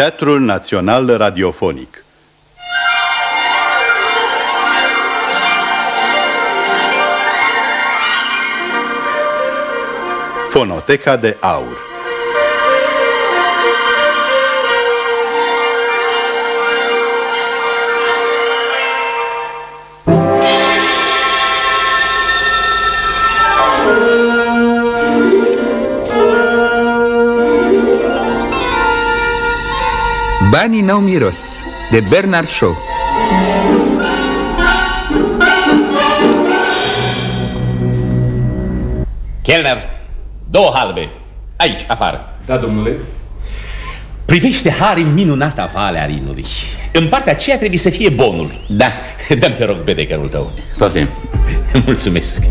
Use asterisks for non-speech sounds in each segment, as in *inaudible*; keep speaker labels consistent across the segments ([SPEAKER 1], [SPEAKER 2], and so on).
[SPEAKER 1] Teatrul Național Radiofonic. Fonoteca de Aur
[SPEAKER 2] Banii n-au miros De Bernard Shaw.
[SPEAKER 3] Kellner, două halbe Aici, afară.
[SPEAKER 4] Da, domnule.
[SPEAKER 3] Privește Harry minunata vale a Rinului În partea aceea trebuie să fie bonul.
[SPEAKER 5] Da *laughs*
[SPEAKER 3] Dăm te rog bedecărul tău.
[SPEAKER 5] Poftim. *laughs*
[SPEAKER 3] Mulțumesc.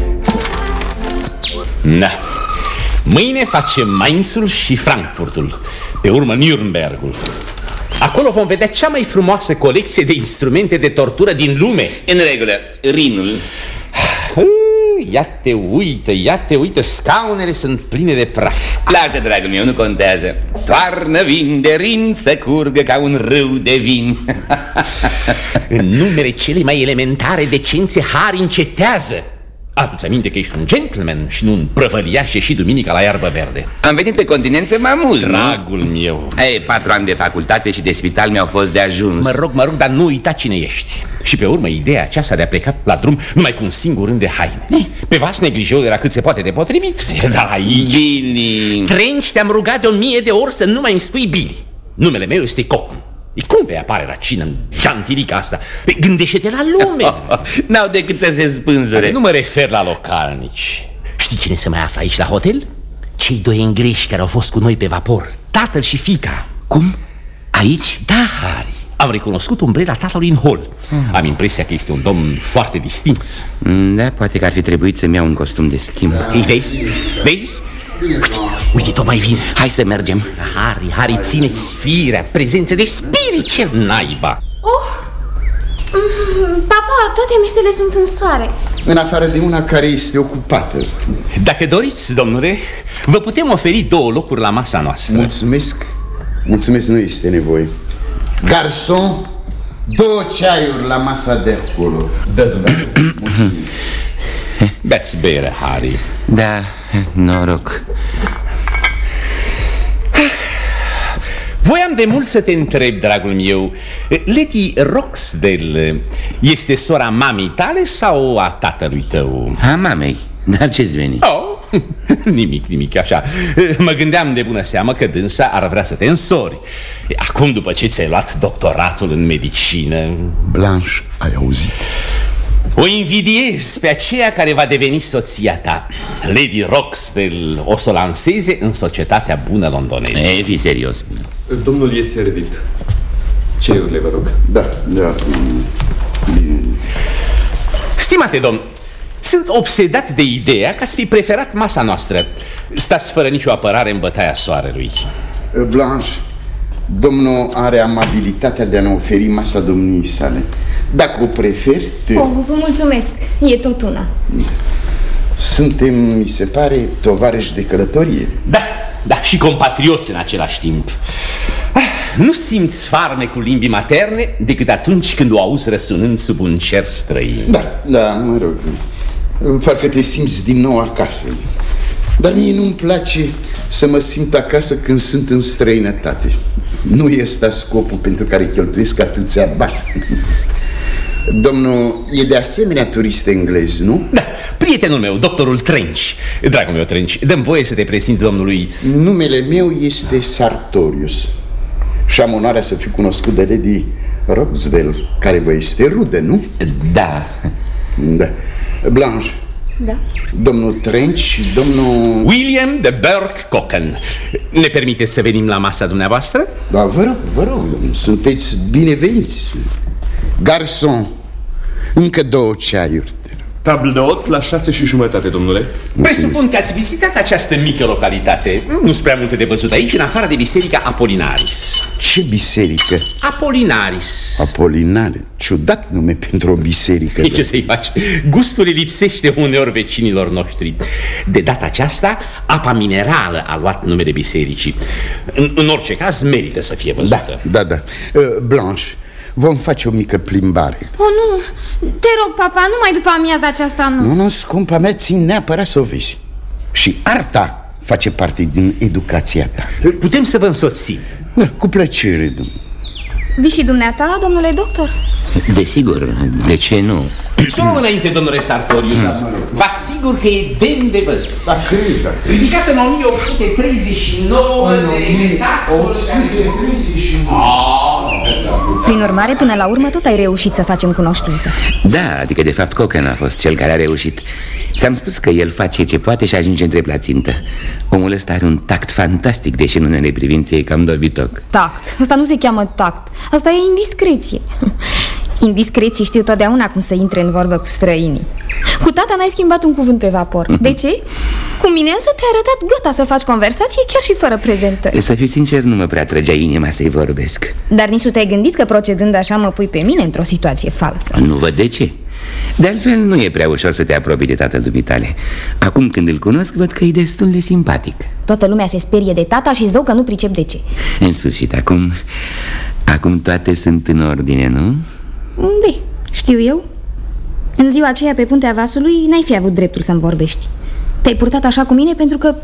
[SPEAKER 3] Da Mâine facem Mainzul și Frankfurtul Pe urmă Nürnbergul Acolo vom vedea cea mai frumoasă colecție de instrumente de tortură din lume.
[SPEAKER 5] În regulă, Rinul.
[SPEAKER 3] Ia te uită, ia te uită, scaunele sunt pline de praf.
[SPEAKER 5] Lasă, dragul meu, nu contează. Toarnă vin de rin să curgă ca un râu de vin. *laughs*
[SPEAKER 3] În numere cele mai elementare decențe, Harry încetează Adu-ți aminte că ești un gentleman și nu un prăvăliaș și duminica la iarbă verde.
[SPEAKER 5] Am venit pe continent să mă amuz,
[SPEAKER 3] Dragul nu? meu.
[SPEAKER 5] Ei, patru ani de facultate și de spital mi-au fost de ajuns.
[SPEAKER 3] Mă rog, mă rog, dar nu uita cine ești. Și pe urmă, ideea aceasta de a pleca la drum numai cu un singur rând de haine. Ei. Pe vas neglijeul era cât se poate de potrivit. *laughs* Dar aici...
[SPEAKER 5] Bini
[SPEAKER 3] Trenci, te-am rugat de o mie de ori să nu mai îmi spui Billy Numele meu este Cocu E cum vei apare la cină în jantilica asta? Păi, gândește-te la lume *laughs*
[SPEAKER 5] N-au decât să se spânzure
[SPEAKER 3] Nu mă refer la localnici Știi cine se mai află aici la hotel? Cei doi englezi care au fost cu noi pe vapor Tatăl și fica
[SPEAKER 5] Cum? Aici?
[SPEAKER 3] Da, Harry am recunoscut umbrela tatălui în hol hmm. Am impresia că este un domn foarte distins
[SPEAKER 5] Da, poate că ar fi trebuit să-mi iau un costum de schimb
[SPEAKER 3] Ei, vezi? Vezi? Uite, uite, tot mai vin.
[SPEAKER 5] Hai să mergem.
[SPEAKER 3] Harry, Harry, ține-ți firea. Prezență de spirit, ce naiba.
[SPEAKER 6] Oh, Papa, toate mesele sunt în soare.
[SPEAKER 7] În afară de una care este ocupată.
[SPEAKER 3] Dacă doriți, domnule, vă putem oferi două locuri la masa noastră.
[SPEAKER 7] Mulțumesc. Mulțumesc, nu este nevoie. Garson, două ceaiuri la masa de acolo.
[SPEAKER 4] Da, domnule *laughs*
[SPEAKER 3] Beți bere, Harry
[SPEAKER 5] Da, noroc
[SPEAKER 3] Voiam de mult să te întreb, dragul meu Lady Roxdale este sora mamei tale sau a tatălui tău?
[SPEAKER 5] A mamei, dar ce-ți veni?
[SPEAKER 3] Oh, *laughs* nimic, nimic, așa Mă gândeam de bună seamă că dânsa ar vrea să te însori Acum, după ce ți-ai luat doctoratul în medicină
[SPEAKER 7] Blanche, ai auzit?
[SPEAKER 3] O invidiez pe aceea care va deveni soția ta Lady Roxdale o să o lanseze în societatea bună londoneză.
[SPEAKER 5] Ei, fi serios.
[SPEAKER 4] Domnul e servit. Ceiurile, vă rog.
[SPEAKER 7] Da, da.
[SPEAKER 3] Stimate domn, sunt obsedat de ideea că ați fi preferat masa noastră. Stați fără nicio apărare în bătaia soarelui.
[SPEAKER 7] Blanche, domnul are amabilitatea de a ne oferi masa domniei sale Dacă o preferi, te...
[SPEAKER 6] Oh, vă mulțumesc, e tot una.
[SPEAKER 7] Suntem, mi se pare, tovarăși de călătorie.
[SPEAKER 3] Da, da, și compatrioți în același timp. Ah, Nu simți farmecul limbii materne decât atunci când o auzi răsunând sub un cer străin.
[SPEAKER 7] Da, da, mă rog. Parcă te simți din nou acasă. Dar mie nu-mi place să mă simt acasă când sunt în străinătate. Nu este scopul pentru care cheltuiesc atâția bani Domnul e de asemenea turist englez, nu?
[SPEAKER 3] Da, prietenul meu, doctorul Trench. Dragul meu Trench, dăm voie să te prezint domnului
[SPEAKER 7] Numele meu este Sartorius Și am onoarea să fiu cunoscut de Lady Roxdale Care vă este rudă, nu?
[SPEAKER 5] Da.
[SPEAKER 7] Da. Blanche.
[SPEAKER 6] Da.
[SPEAKER 7] Domnul Trench și domnul...
[SPEAKER 3] William de Burke Cocken Ne permiteți să venim la masa dumneavoastră?
[SPEAKER 7] Da, vă rog, vă rog, sunteți bineveniți. Garson, încă două ceaiuri
[SPEAKER 4] Tablă de ot la șase și jumătate, domnule.
[SPEAKER 3] Presupun că ați vizitat această mică localitate. Nu sunt prea multe de văzut aici, în afară de biserica Apolinaris.
[SPEAKER 7] Ce biserică?
[SPEAKER 3] Apolinaris.
[SPEAKER 7] Apolinare. Ciudat nume pentru o biserică.
[SPEAKER 3] E ce să-i faci? Gustul îi lipsește uneori vecinilor noștri. De data aceasta, apa minerală a luat numele bisericii. În, în orice caz, merită să fie
[SPEAKER 7] Da,
[SPEAKER 3] văzută.
[SPEAKER 7] da, da. Uh, Blanche, vom face o mică plimbare.
[SPEAKER 6] O, nu, te rog, papa, numai după amiaza aceasta nu
[SPEAKER 7] Nu, nu, scumpa mea, țin neapărat să o vezi. Și arta face parte din educația ta.
[SPEAKER 3] Putem să vă însoțim.
[SPEAKER 7] Da, cu plăcere, domnule.
[SPEAKER 6] Vii și dumneata, domnule doctor?
[SPEAKER 5] Desigur, de ce nu?
[SPEAKER 3] Să luăm înainte, domnule Sartorius. Vă asigur că e demn de văzut.
[SPEAKER 7] Da, cred, da.
[SPEAKER 3] Ridicată în 1839 de redactorul
[SPEAKER 8] Prin urmare, până la urmă, tot ai reușit să facem cunoștință.
[SPEAKER 5] Da, adică de fapt Cocan a fost cel care a reușit. Ți-am spus că el face ce poate și ajunge între la țintă Omul ăsta are un tact fantastic, deși în unele privințe e cam dobitoc.
[SPEAKER 8] Tact, asta nu se cheamă tact. Asta e indiscreție Indiscreții știu totdeauna cum să intre în vorbă cu străinii. Cu tata n-ai schimbat un cuvânt pe vapor. De ce? Cu mine însă te-ai arătat gata să faci conversație chiar și fără prezentări.
[SPEAKER 5] Să fiu sincer, nu mă prea trăgea inima să-i vorbesc.
[SPEAKER 8] Dar nici nu te-ai gândit că procedând așa mă pui pe mine într-o situație falsă?
[SPEAKER 5] Nu văd de ce. De altfel, nu e prea ușor să te apropii de tatăl dumitale. Acum când îl cunosc, văd că e destul de simpatic.
[SPEAKER 8] Toată lumea se sperie de tata și zău că nu pricep de ce.
[SPEAKER 5] În sfârșit, acum... Acum toate sunt în ordine, nu?
[SPEAKER 8] Unde? Știu eu? În ziua aceea pe puntea vasului n-ai fi avut dreptul să-mi vorbești. Te-ai purtat așa cu mine pentru că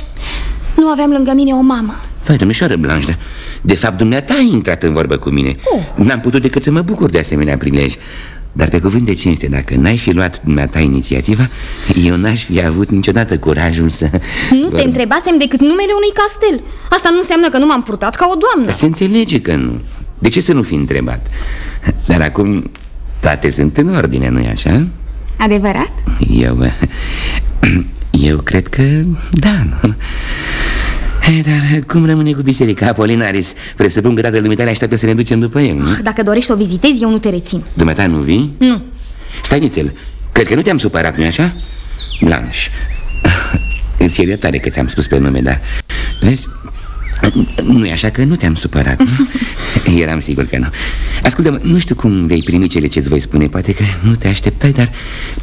[SPEAKER 8] nu aveam lângă mine o mamă.
[SPEAKER 5] Vai, domnișoară Blanche, de fapt dumneata ai intrat în vorbă cu mine.
[SPEAKER 8] Oh.
[SPEAKER 5] N-am putut decât să mă bucur de asemenea prilej. Dar pe cuvânt de cinste, dacă n-ai fi luat dumneata inițiativa Eu n-aș fi avut niciodată curajul să...
[SPEAKER 8] Nu te întrebasem decât numele unui castel. Asta nu înseamnă că nu m-am purtat ca o doamnă.
[SPEAKER 5] Se înțelege că nu. De ce să nu fi întrebat? Dar acum toate sunt în ordine, nu-i așa?
[SPEAKER 8] Adevărat?
[SPEAKER 5] Eu... *clears throat* Eu cred că da, nu? Eh, Dar cum rămâne cu biserica Apolinaris? Presupun că tatăl dumitale așteaptă să ne ducem după el, nu?
[SPEAKER 8] Ah, Dacă dorești să o vizitezi, eu nu te rețin
[SPEAKER 5] Dumneata nu vii?
[SPEAKER 8] Nu
[SPEAKER 5] Stai nițel, cred că nu te-am supărat, nu-i așa? Blanche Îți e tare că ți-am spus pe nume, dar Vezi, nu e așa că nu te-am supărat. Nu? *laughs* Eram sigur că nu. Ascultă-mă, nu știu cum vei primi cele ce-ți voi spune. Poate că nu te așteptai, dar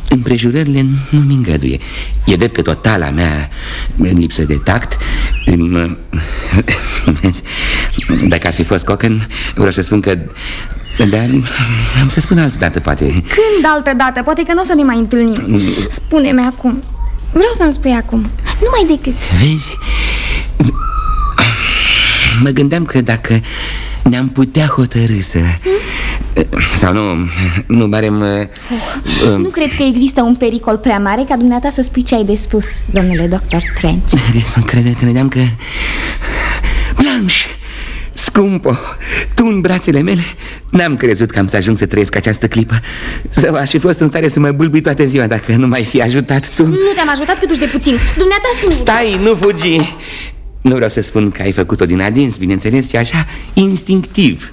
[SPEAKER 5] împrejurările nu mi îngăduie. E drept că totala mea în lipsă de tact mă- Vezi, Dacă ar fi fost Cocan, vreau să spun că dar am să spun altă dată, poate.
[SPEAKER 8] Când altă dată? Poate că nu o să ne mai întâlnim. Spune-mi acum. Vreau să-mi spui acum. Numai decât.
[SPEAKER 5] Vezi? Mă gândeam că dacă ne-am putea hotărâ să... Sau nu, nu barem... uh,
[SPEAKER 8] Nu cred că există un pericol prea mare ca dumneata să spui ce ai de spus, domnule doctor Trench. *laughs*
[SPEAKER 5] Crede, credeam că... Blanche, scumpă, tu în brațele mele N-am crezut că am să ajung să trăiesc această clipă. Să aș fi fost în stare să mă bâlbui toată ziua Dacă nu m-ai fi ajutat tu.
[SPEAKER 8] Nu te-am ajutat cât uși de puțin. Dumneata singur
[SPEAKER 5] Stai, nu fugi Nu vreau să spun că ai făcut-o din adins, bineînțeles, ci așa, instinctiv.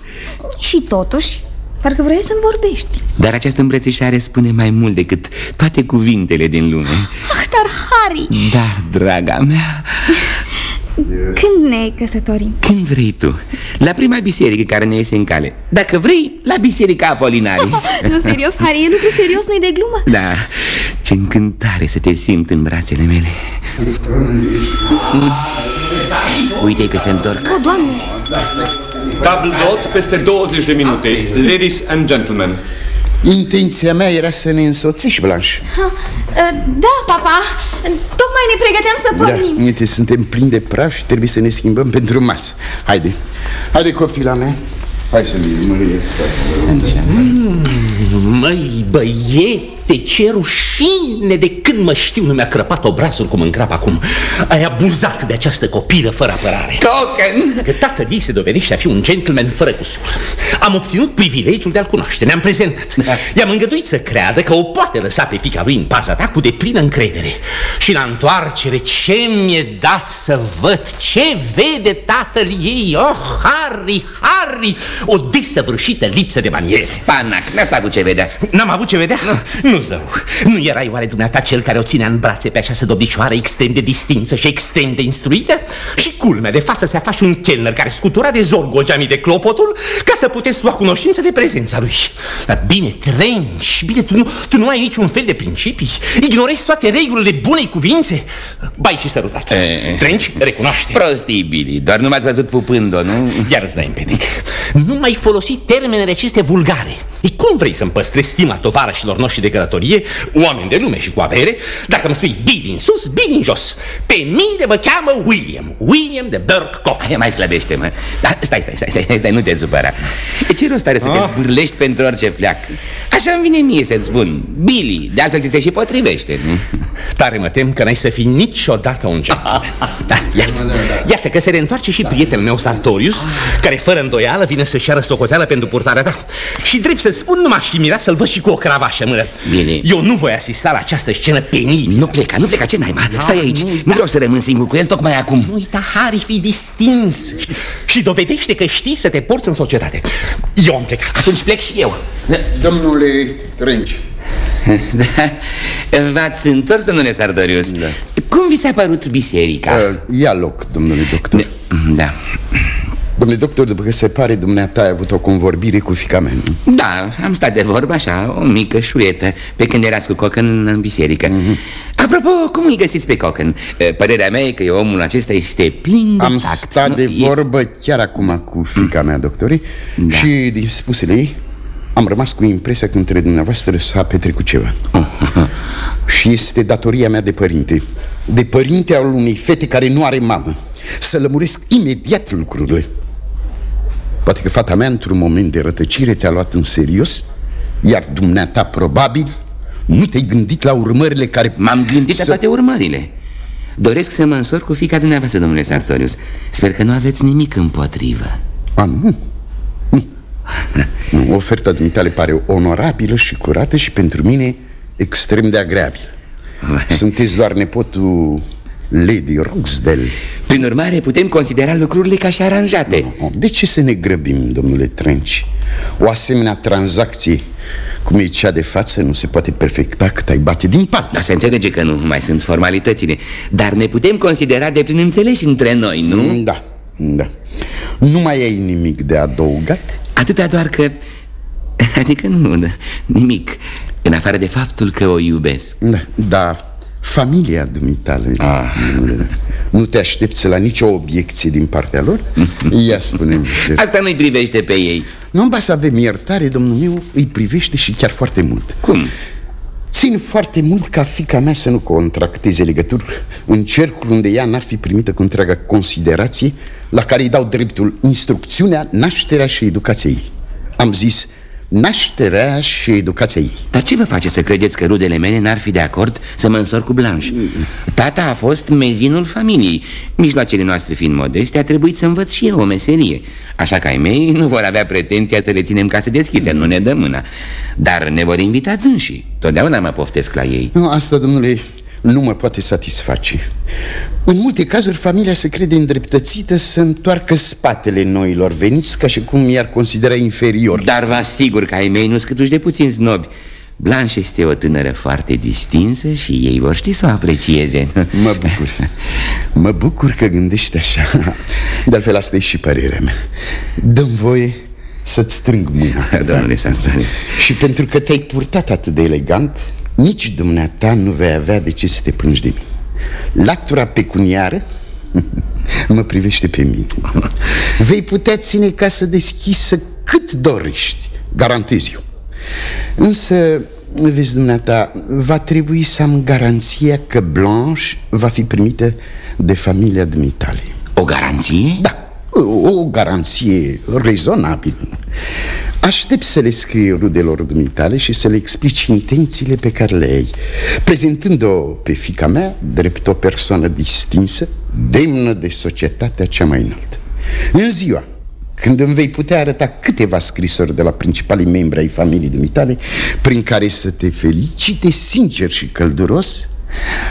[SPEAKER 8] Și totuși, parcă vrei să-mi vorbești.
[SPEAKER 5] Dar această îmbrățișare spune mai mult decât toate cuvintele din lume.
[SPEAKER 8] Ah, dar Harry,
[SPEAKER 5] Dar, draga mea,
[SPEAKER 8] când ne căsătorim?
[SPEAKER 5] când vrei tu? La prima biserică care ne iese în cale. Dacă vrei, la biserica Apolinaris. *laughs*
[SPEAKER 8] Nu, serios, Harry, e lucru serios, nu-i de glumă?
[SPEAKER 5] Da, ce încântare să te simt în brațele mele. Uite că se întorc.
[SPEAKER 8] O, Doamne,
[SPEAKER 4] Tablă de ot peste 20 de minute. Ladies and gentlemen.
[SPEAKER 7] Intenția mea era să ne însoțești, Blanche
[SPEAKER 6] Uh, Da, papa, tocmai ne pregăteam să pornim.
[SPEAKER 7] Da, uite, suntem plini de praf și trebuie să ne schimbăm pentru masă. Haide, haide copila mea. Hai să ne mărie
[SPEAKER 3] Măi, băiete, ce rușine de când mă știu nu mi-a crăpat obrazul cum încrap acum. Ai abuzat de această copilă fără apărare.
[SPEAKER 5] Cocan!
[SPEAKER 3] Că tatăl ei se dovedește a fi un gentleman fără cusur. Am obținut privilegiul de a-l cunoaște, ne-am prezentat. I-am îngăduit să creadă că o poate lăsa pe fica lui în paza ta cu deplină încredere. Și la întoarcere ce mi-e dat să văd? Ce vede tatăl ei? Oh, Harry, Harry! O desăvârșită lipsă de maniere.
[SPEAKER 5] Spanac, n-ați avut ce vedea.
[SPEAKER 3] N-am avut ce vedea? Nu, nu Nu, zău, nu erai oare dumneata cel care o ținea în brațe pe această dobdicioară extrem de distinsă și extrem de instruită? Și culmea de față se afla și un chelner care scutura de zor gogeamii de clopotul ca să puteți lua cunoștință de prezența lui. Dar bine, trenci, bine, tu nu, tu nu ai niciun fel de principii, ignorezi toate regulile bunei cuvințe. Bai și sărutatul. Trenci, recunoaște.
[SPEAKER 5] Prostii, Billy, doar nu m-ați văzut pupând-o, nu?
[SPEAKER 3] Iar îți dai împedic. Nu mai folosi termenele acestea vulgare. E cum vrei să-mi păstrezi stima tovarășilor noștri de călătorie, oameni de lume și cu avere, dacă îmi spui Billy în sus, Billy în jos? Pe mine mă cheamă William, William de Burke
[SPEAKER 5] Hai, mai slăbește, mă. Da, stai, stai, stai, stai, stai, nu te supăra. E ce rost are să te
[SPEAKER 3] Ah.
[SPEAKER 5] zbârlești pentru orice fleac? Așa îmi vine mie să-ți spun. Billy, de altfel ți se și potrivește, nu?
[SPEAKER 3] Tare mă tem că n-ai să fii niciodată un gentleman. Da, iată, iată că se reîntoarce și prietenul meu Sartorius, care fără îndoială vine să-și ceară socoteală pentru purtarea ta. Și drept să-ți spun, nu m-aș fi mirat să-l văd și cu o cravașă în mână.
[SPEAKER 5] Bine.
[SPEAKER 3] Eu nu voi asista la această scenă penibilă.
[SPEAKER 5] Nu pleca, nu pleca, ce naiba?
[SPEAKER 3] Da,
[SPEAKER 5] Stai aici,
[SPEAKER 3] nu,
[SPEAKER 5] nu
[SPEAKER 3] da.
[SPEAKER 5] vreau să rămân singur cu el tocmai acum.
[SPEAKER 3] Nu uita, Harry, fi distins și, și dovedește că știi să te porți în societate. Eu am plecat.
[SPEAKER 5] Atunci plec și eu.
[SPEAKER 7] Domnule Trenci, *laughs*
[SPEAKER 5] Da. V-ați întors, domnule Sardorius? Da. Cum vi s-a părut biserica?
[SPEAKER 7] uh, ia loc, domnule doctor.
[SPEAKER 5] Da.
[SPEAKER 7] Domnule doctor, după că se pare, dumneata ai avut o convorbire cu fica mea, nu?
[SPEAKER 5] Da, am stat de vorbă așa, o mică șuietă Pe când erați cu Cocan în biserică
[SPEAKER 7] Mhm.
[SPEAKER 5] Apropo, cum îi găsiți pe Cocan? E, Părerea mea e că omul acesta este plin de
[SPEAKER 7] Am
[SPEAKER 5] tact
[SPEAKER 7] stat
[SPEAKER 5] nu?
[SPEAKER 7] de
[SPEAKER 5] E-
[SPEAKER 7] vorbă chiar acum cu fica mea, doctorii
[SPEAKER 5] Da.
[SPEAKER 7] Și din spusele ei am rămas cu impresia că între dumneavoastră s-a petrecut ceva Și este datoria mea de părinte De părinte al unei fete care nu are mamă Să lămuresc imediat lucrurile Poate că fata mea într-un moment de rătăcire te-a luat în serios Iar dumneata probabil nu te-ai gândit la urmările care
[SPEAKER 5] M-am gândit la
[SPEAKER 7] să-
[SPEAKER 5] toate urmările Doresc să mă însor cu fica dumneavoastră, domnule Sartorius Sper că nu aveți nimic împotrivă
[SPEAKER 7] A, nu. Nu. nu oferta dumitale pare onorabilă și curată și pentru mine extrem de agreabilă. Sunteți doar nepotul Lady Roxdale.
[SPEAKER 5] Prin urmare, putem considera lucrurile ca și aranjate
[SPEAKER 7] Oh, De ce să ne grăbim, domnule Trenci? O asemenea tranzacție cum e cea de față nu se poate perfecta cât ai bate din pat.
[SPEAKER 5] Dar se înțelege că nu mai sunt formalitățile Dar ne putem considera de plin înțeleși între noi, nu?
[SPEAKER 7] Da, da. Nu mai ai nimic de adăugat?
[SPEAKER 5] Atâta doar că... *laughs* Adică nu, da, nimic În afară de faptul că o iubesc
[SPEAKER 7] Da, da familia dumitale
[SPEAKER 5] Ah.
[SPEAKER 7] domnule, Nu te aștepți la nicio obiecție din partea lor? Ia spune *laughs*
[SPEAKER 5] Asta nu-i privește pe ei
[SPEAKER 7] Nu ba să avem iertare, domnul meu Îi privește și chiar foarte mult
[SPEAKER 5] Cum?
[SPEAKER 7] Țin foarte mult ca fica mea să nu contracteze legături În cercul unde ea n-ar fi primită cu întreaga considerație La care îi dau dreptul instrucțiunea, nașterea și educația ei Am zis nașterea și educația ei.
[SPEAKER 5] Dar ce vă face să credeți că rudele mele n-ar fi de acord să mă însor cu Blanche? Tata a fost mezinul familiei. Mijloacele noastre fiind modeste, a trebuit să învăț și eu o meserie. Așa că ai mei nu vor avea pretenția să le ținem case deschise, nu ne dă mâna. Dar ne vor invita și Totdeauna mă poftesc la ei.
[SPEAKER 7] Nu, asta, domnule, nu mă poate satisface. În multe cazuri, familia se crede îndreptățită să întoarcă spatele noilor veniți Ca și cum i-ar considera inferior.
[SPEAKER 5] Dar vă asigur că ai mei nu scâtuși de puțin snobi. Blanche este o tânără foarte distinsă și ei vor ști să o aprecieze. *laughs*
[SPEAKER 7] Mă bucur. Mă bucur că gândești așa. De altfel, asta e și părerea mea. Dă voie să-ți strâng mâna.
[SPEAKER 5] Domnule Santonius
[SPEAKER 7] Și pentru că te-ai purtat atât de elegant Nici dumneata nu vei avea de ce să te plângi de mine. Latura pecuniară *laughs* mă privește pe mine. Vei putea ține casă deschisă cât dorești Garantez eu. Însă, vezi dumneata, va trebui să am garanția că Blanche va fi primită de familia dumitale
[SPEAKER 5] O garanție?
[SPEAKER 7] Da, o, o garanție rezonabilă Aștept să le scrie rudelor dumitale și să le explici intențiile pe care le ai Prezentând-o pe fica mea drept o persoană distinsă, demnă de societatea cea mai înaltă. În ziua când îmi vei putea arăta câteva scrisori de la principalii membri ai familiei dumitale Prin care să te felicite sincer și călduros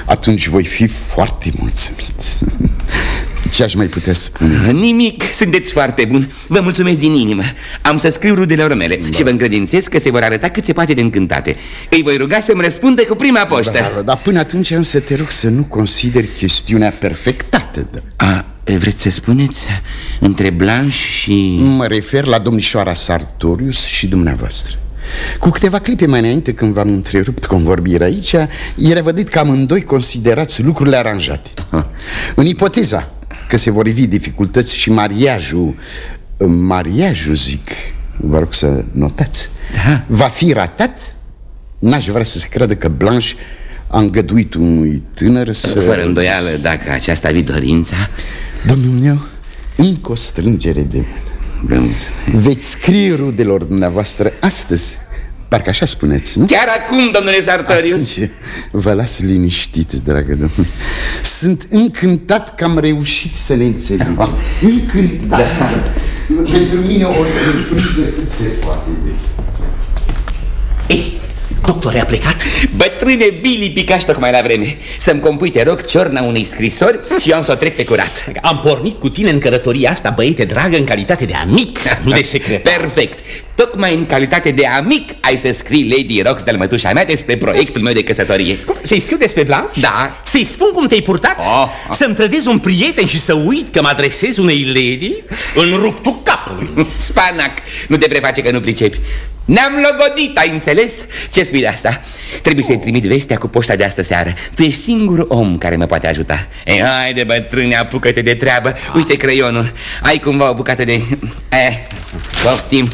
[SPEAKER 7] Atunci voi fi foarte mulțumit *laughs* Ce aș mai putea spune?
[SPEAKER 5] Nimic, sunteți foarte bun Vă mulțumesc din inimă Am să scriu rudelor mele da. și vă încredințez că se vor arăta cât se poate de încântate Îi voi ruga să-mi răspundă cu prima poștă
[SPEAKER 7] da, da, Dar până atunci însă te rog să nu consideri chestiunea perfectată da.
[SPEAKER 5] A, vreți să spuneți? Între Blanche și...
[SPEAKER 7] Mă refer la domnișoara Sartorius și dumneavoastră cu câteva clipe mai înainte, când v-am întrerupt convorbirea aici, era vădit că amândoi considerați lucrurile aranjate. În ipoteza că se vor ivi dificultăți și mariajul, mariajul zic, vă rog să notați, da. va fi ratat, n-aș vrea să se creadă că Blanche a îngăduit unui tânăr să...
[SPEAKER 5] Fără îndoială, dacă aceasta a dorința...
[SPEAKER 7] Domnul meu, încă o strângere de mână. Veți scrie rudelor dumneavoastră astăzi Parcă așa spuneți, nu?
[SPEAKER 5] Chiar acum, domnule Sartorius.
[SPEAKER 7] Atunci, vă las liniștit, dragă domnule. Sunt încântat că am reușit să ne înțelegem Încântat. Da. Pentru mine o surpriză cât se poate de...
[SPEAKER 3] Ei, Doctor, a plecat?
[SPEAKER 5] Bătrâne Billy picași tocmai la vreme. Să-mi compui, te rog, ciorna unei scrisori și eu am să o trec pe curat.
[SPEAKER 3] Am pornit cu tine în călătoria asta, băiete dragă, în calitate de amic, nu de secret
[SPEAKER 5] Perfect. Tocmai în calitate de amic ai să scrii Lady Roxdale, mătușa mea, despre proiectul meu de căsătorie.
[SPEAKER 3] Să-i scriu despre Blanche?
[SPEAKER 5] Da.
[SPEAKER 3] Să-i spun cum te-ai purtat? Oh. Să-mi trădezi un prieten și să uit că mă adresez unei lady în ruptul capului *laughs*
[SPEAKER 5] Spanac, nu te preface că nu pricepi ne-am logodit, ai înțeles? Ce spui de asta? Trebuie să-i trimit vestea cu poșta de astă seară. Tu ești singurul om care mă poate ajuta. Ei, haide bătrâne, apucă-te de treabă. Uite creionul. Ai cumva o bucată de... Eh, poftim.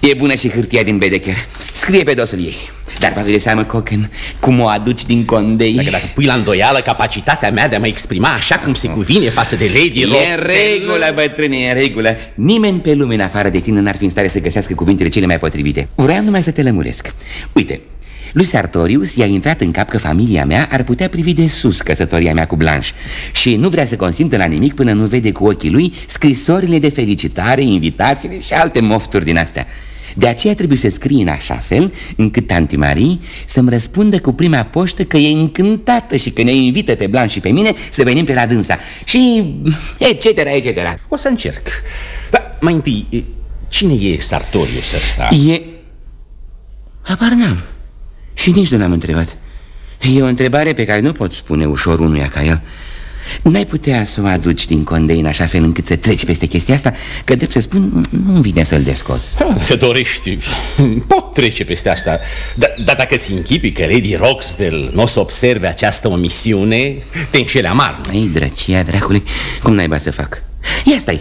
[SPEAKER 5] E bună și hârtia din Bedecker Scrie pe dosul ei dar bagă de seamă, Cocken, cum o aduci din condei?
[SPEAKER 3] Dacă, dacă pui la îndoială capacitatea mea de a mă exprima așa cum se cuvine față de Lady
[SPEAKER 5] E în regulă, bătrâne, e în regulă. Nimeni pe lume în afară de tine n-ar fi în stare să găsească cuvintele cele mai potrivite. Vreau numai să te lămuresc. Uite, lui Sartorius i-a intrat în cap că familia mea ar putea privi de sus căsătoria mea cu Blanche. Și nu vrea să consimtă la nimic până nu vede cu ochii lui scrisorile de felicitare, invitațiile și alte mofturi din astea de aceea trebuie să scrii în așa fel încât tanti Marie să-mi răspundă cu prima poștă că e încântată și că ne invită pe Blanc și pe mine să venim pe la dânsa. Și etc, etc
[SPEAKER 3] O să încerc. Dar mai întâi, cine e Sartorius ăsta?
[SPEAKER 5] E... Apar n-am. Și nici nu l-am întrebat. E o întrebare pe care nu pot spune ușor unuia ca el N-ai putea să o aduci din condei în așa fel încât să treci peste chestia asta? Că, drept să spun, nu vine să-l descos
[SPEAKER 3] Că dorești, pot trece peste asta Dar da, dacă ți închipi că Lady Roxdale nu o să observe această omisiune Te înșele amar
[SPEAKER 5] Ei, drăcia, dracului, cum naiba să fac? Ia stai,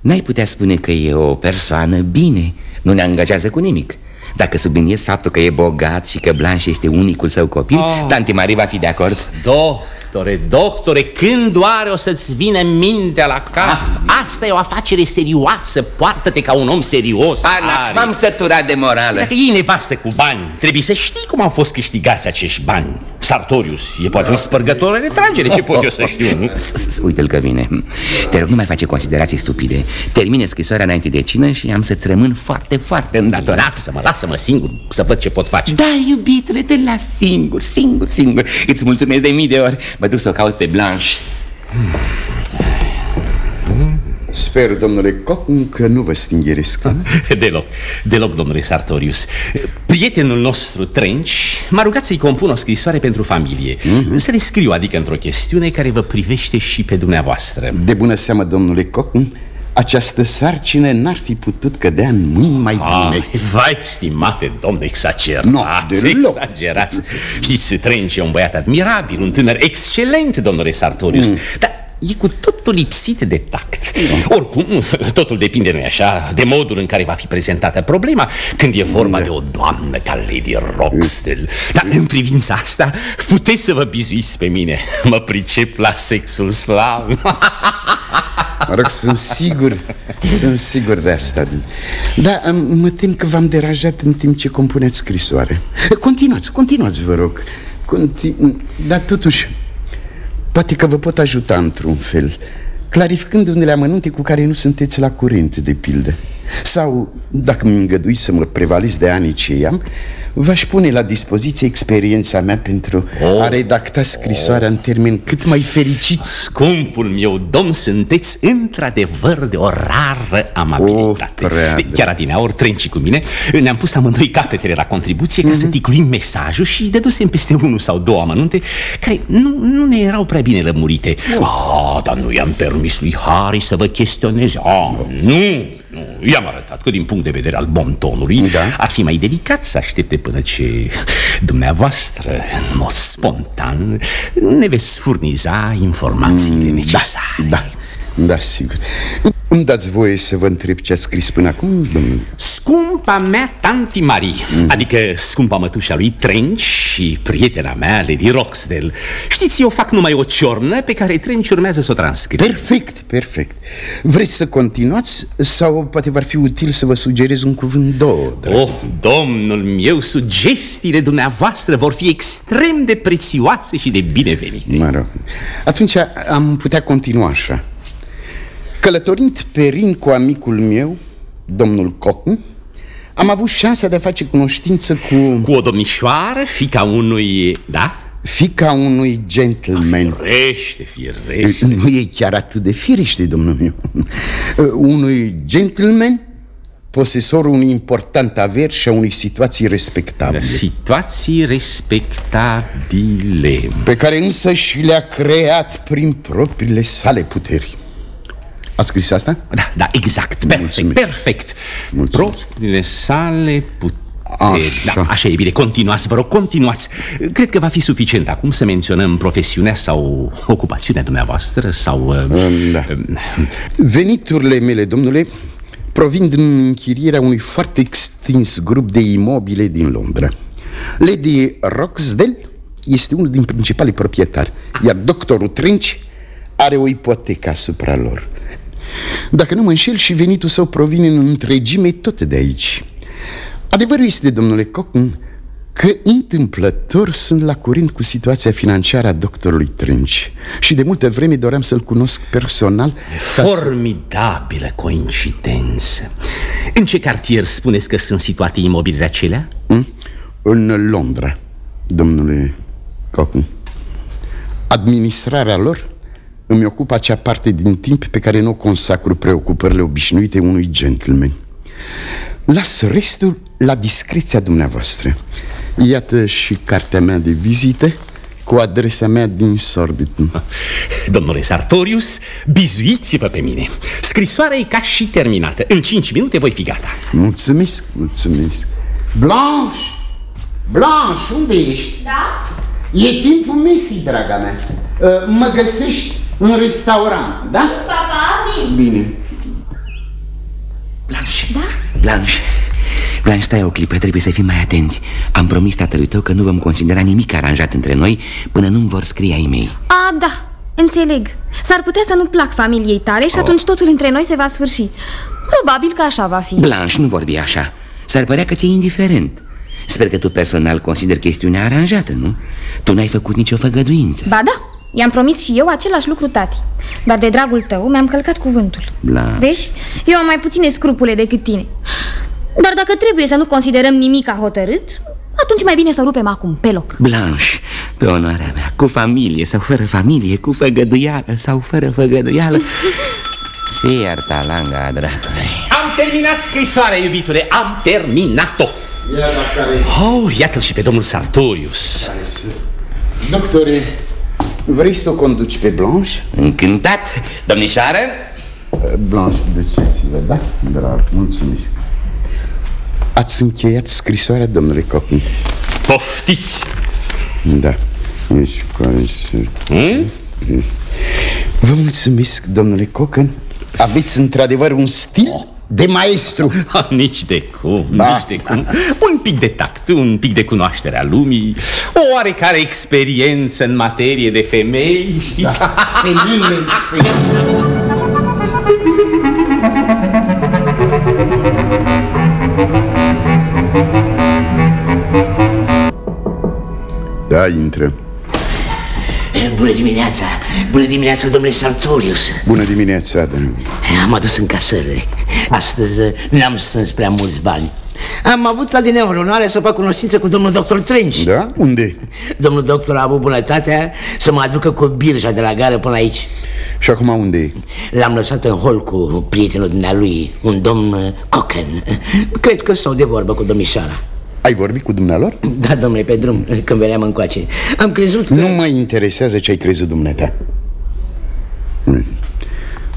[SPEAKER 5] n-ai putea spune că e o persoană bine Nu ne angajează cu nimic dacă subliniez faptul că e bogat și că Blanche este unicul său copil, oh. Tanti Marie va fi de acord?
[SPEAKER 3] Do, Doctore, doctore, când oare o să-ți vine mintea la cap? Ah. Asta e o afacere serioasă, poartă-te ca un om serios
[SPEAKER 5] Ana, m-am săturat de morală
[SPEAKER 3] Dacă iei nevastă cu bani, trebuie să știi cum au fost câștigați acești bani Sartorius e poate un spărgător de tragere, ce pot eu să știu? *laughs*
[SPEAKER 5] Uite-l că vine. Te rog, nu mai face considerații stupide. Termine scrisoarea înainte de cină și am să-ți rămân foarte, foarte îndatorat
[SPEAKER 3] Lasă-mă, lasă-mă singur să văd ce pot face.
[SPEAKER 5] Da, iubitele, te las singur, singur, singur. Îți mulțumesc de mii de ori. Mă duc să o caut pe Blanche
[SPEAKER 7] Sper, domnule Coc, că nu vă stingheresc
[SPEAKER 3] Deloc, deloc, domnule Sartorius. Prietenul nostru, Trench, m-a rugat să-i compun o scrisoare pentru familie. Mm -hmm. Să le scriu, adică într-o chestiune care vă privește și pe dumneavoastră.
[SPEAKER 7] De bună seamă, domnule Coc, această sarcină n-ar fi putut cădea în mâini mai ah, bine.
[SPEAKER 3] Vai, stimate domn, exagerați
[SPEAKER 7] Nu, deloc.
[SPEAKER 3] Exagerați. Știți, Trench e un băiat admirabil, un tânăr excelent, domnule Sartorius. Mm. Dar e cu totul lipsit de tact. Oricum, totul depinde, nu așa, de modul în care va fi prezentată problema. Când e vorba de o doamnă ca Lady Roxdale. Dar în privința asta, puteți să vă bizuiți pe mine. Mă pricep la sexul slav
[SPEAKER 7] Mă rog, sunt sigur, sunt sigur de asta. Da, mă tem că v-am deranjat în timp ce compuneți scrisoare. Continuați, continuați, vă rog. Continu... Dar totuși, poate că vă pot ajuta într-un fel Clarificând unele amănunte cu care nu sunteți la curent, de pildă Sau, dacă mi îngădui să mă prevalez de anii ce am V-aș pune la dispoziție experiența mea pentru oh. a redacta scrisoarea oh. în termeni cât mai fericiți
[SPEAKER 3] Scumpul meu domn, sunteți într-adevăr de o rară amabilitate oh, Chiar adineauri trenci cu mine Ne-am pus amândoi capetele la contribuție mm -hmm. ca să mhm. ticluim mesajul și dedusem peste unul sau două amănunte Care nu, nu ne erau prea bine lămurite oh. Ah, dar nu i-am permis lui Harry să vă chestioneze ah, oh. Nu, nu, i-am arătat că din punct de vedere al bontonului da? Ar fi mai delicat să aștepte până ce dumneavoastră, în mod spontan, ne veți furniza informațiile mm, necesare
[SPEAKER 7] Da, da, da, sigur. Îmi dați voie să vă întreb ce a scris până acum, domnule?
[SPEAKER 3] Scumpa mea tanti Marie mm. Adică scumpa mătușa lui Trench și prietena mea, Lady Roxdale. Știți, eu fac numai o ciornă pe care Trench urmează să o transcrie.
[SPEAKER 7] Perfect, perfect. Vreți să continuați sau poate v-ar fi util să vă sugerez un cuvânt două,
[SPEAKER 3] drag? Oh, domnul meu, sugestiile dumneavoastră vor fi extrem de prețioase și de binevenite.
[SPEAKER 7] Mă rog, atunci am putea continua așa Călătorind pe Rin cu amicul meu, domnul Cotton, am avut șansa de a face cunoștință cu...
[SPEAKER 3] Cu o domnișoară, fica unui... da?
[SPEAKER 7] Fica unui gentleman.
[SPEAKER 3] Firește, firește.
[SPEAKER 7] Nu e chiar atât de firește, domnul meu. *laughs* Unui gentleman Posesorul unui important aver și a unei situații respectabile.
[SPEAKER 3] Situații respectabile.
[SPEAKER 7] Pe care însă și le-a creat prin propriile sale puteri a scris asta?
[SPEAKER 3] Da, da, exact, perfect, Mulțumesc. perfect
[SPEAKER 7] Mulțumesc.
[SPEAKER 3] Propriile sale puteri
[SPEAKER 7] Așa.
[SPEAKER 3] Da, așa e bine, continuați, vă rog, continuați Cred că va fi suficient acum să menționăm profesiunea sau ocupațiunea dumneavoastră sau...
[SPEAKER 7] Uh, da. Um, Veniturile mele, domnule, provin din închirierea unui foarte extins grup de imobile din Londra Lady Roxdale este unul din principalii proprietari Iar doctorul Trench are o ipotecă asupra lor dacă nu mă înșel și venitul său provine în întregime tot de aici Adevărul este, domnule Cockn, că întâmplător sunt la curent cu situația financiară a doctorului Trânci Și de multă vreme doream să-l cunosc personal
[SPEAKER 3] Formidabilă să... coincidență În ce cartier spuneți că sunt situate imobilele acelea?
[SPEAKER 7] Mm? În Londra, domnule Cockn Administrarea lor îmi ocupă acea parte din timp pe care nu o consacru preocupările obișnuite unui gentleman. Las restul la discreția dumneavoastră. Iată și cartea mea de vizite cu adresa mea din Sorbiton
[SPEAKER 3] Domnule Sartorius, bizuiți-vă pe mine. Scrisoarea e ca și terminată. În cinci minute voi fi gata.
[SPEAKER 7] Mulțumesc, mulțumesc. Blanche! Blanche, unde ești?
[SPEAKER 6] Da?
[SPEAKER 7] E timpul mesii, draga mea. Uh, Mă găsești în restaurant, da?
[SPEAKER 6] Papa, vin
[SPEAKER 7] Bine.
[SPEAKER 5] Blanche.
[SPEAKER 6] Da?
[SPEAKER 5] Blanche. Blanche, stai o clipă, trebuie să fim mai atenți. Am promis tatălui tău că nu vom considera nimic aranjat între noi Până nu-mi vor scrie ai mei
[SPEAKER 8] A, da, înțeleg. S-ar putea să nu plac familiei tale și oh. atunci totul între noi se va sfârși. Probabil că așa va fi.
[SPEAKER 5] Blanche, nu vorbi așa. S-ar părea că ți-e indiferent. Sper că tu personal consider chestiunea aranjată, nu? Tu n-ai făcut nicio făgăduință.
[SPEAKER 8] Ba da, I-am promis și eu același lucru, tati. Dar de dragul tău mi-am călcat cuvântul.
[SPEAKER 5] Blanche.
[SPEAKER 8] Vezi? Eu am mai puține scrupule decât tine. Dar dacă trebuie să nu considerăm nimic a hotărât Atunci mai bine să rupem acum, pe loc.
[SPEAKER 5] Blanche, pe onoarea mea Cu familie sau fără familie Cu făgăduială sau fără făgăduială. Fii ierta, langa, dragului
[SPEAKER 3] Am terminat scrisoarea, iubitule Am terminat-o. Oh, iată-l și pe domnul Sartorius.
[SPEAKER 7] Doctore, Vrei să o conduci pe Blanche?
[SPEAKER 5] Încântat, domnișoară
[SPEAKER 7] Blanche, duceți-vă, da? Drag, mulțumesc Ați încheiat scrisoarea, domnule Copin?
[SPEAKER 3] Poftiți!
[SPEAKER 7] Da, deci care hmm? Vă mulțumesc, domnule Cocan Aveți într-adevăr un stil oh de maestru
[SPEAKER 3] ha, Nici de cum, da. nici de cum Un pic de tact, un pic de cunoaștere a lumii O oarecare experiență în materie de femei, știți? Da. *laughs*
[SPEAKER 7] Femeile Da, intră
[SPEAKER 9] Bună dimineața! Bună dimineața, domnule Sartorius!
[SPEAKER 7] Bună dimineața, Adam.
[SPEAKER 9] Am adus încasările. Astăzi uh, n-am strâns prea mulți bani. Am avut la din onoarea să fac cunoștință cu domnul doctor Trench.
[SPEAKER 7] Da? Unde?
[SPEAKER 9] Domnul doctor a avut bunătatea să mă aducă cu birja de la gară până aici.
[SPEAKER 7] Și acum unde e?
[SPEAKER 9] L-am lăsat în hol cu prietenul dumnealui, un domn uh, Cocken. Cred că stau de vorbă cu domnișoara.
[SPEAKER 7] Ai vorbit cu dumnealor?
[SPEAKER 9] Da, domnule, pe drum, când veneam încoace. Am crezut că...
[SPEAKER 7] Nu mă interesează ce ai crezut dumneata. Hmm.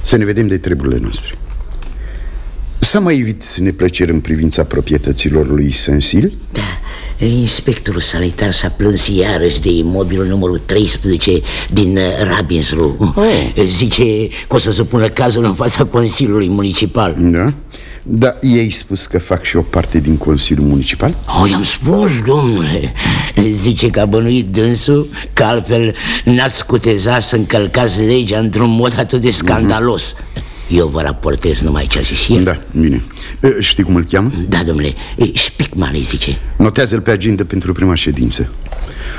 [SPEAKER 7] Să ne vedem de treburile noastre. S-a mai evit neplăceri în privința proprietăților lui Sensil?
[SPEAKER 9] Da, inspectorul sanitar s-a plâns iarăși de imobilul numărul 13 din uh, Rabinsru oh. Zice că o să se pună cazul în fața Consiliului Municipal
[SPEAKER 7] Da? Da, ei spus că fac și o parte din Consiliul Municipal?
[SPEAKER 9] Oh, i-am spus, domnule. Zice că a bănuit dânsul Că altfel n-ați scuteza să încălcați legea într-un mod atât de scandalos. Uh -huh. Eu vă raportez numai ce a zis el
[SPEAKER 7] Da, bine. Știi cum îl cheamă?
[SPEAKER 9] Da, domnule, Spickman îi zice.
[SPEAKER 7] Notează-l pe agenda pentru prima ședință.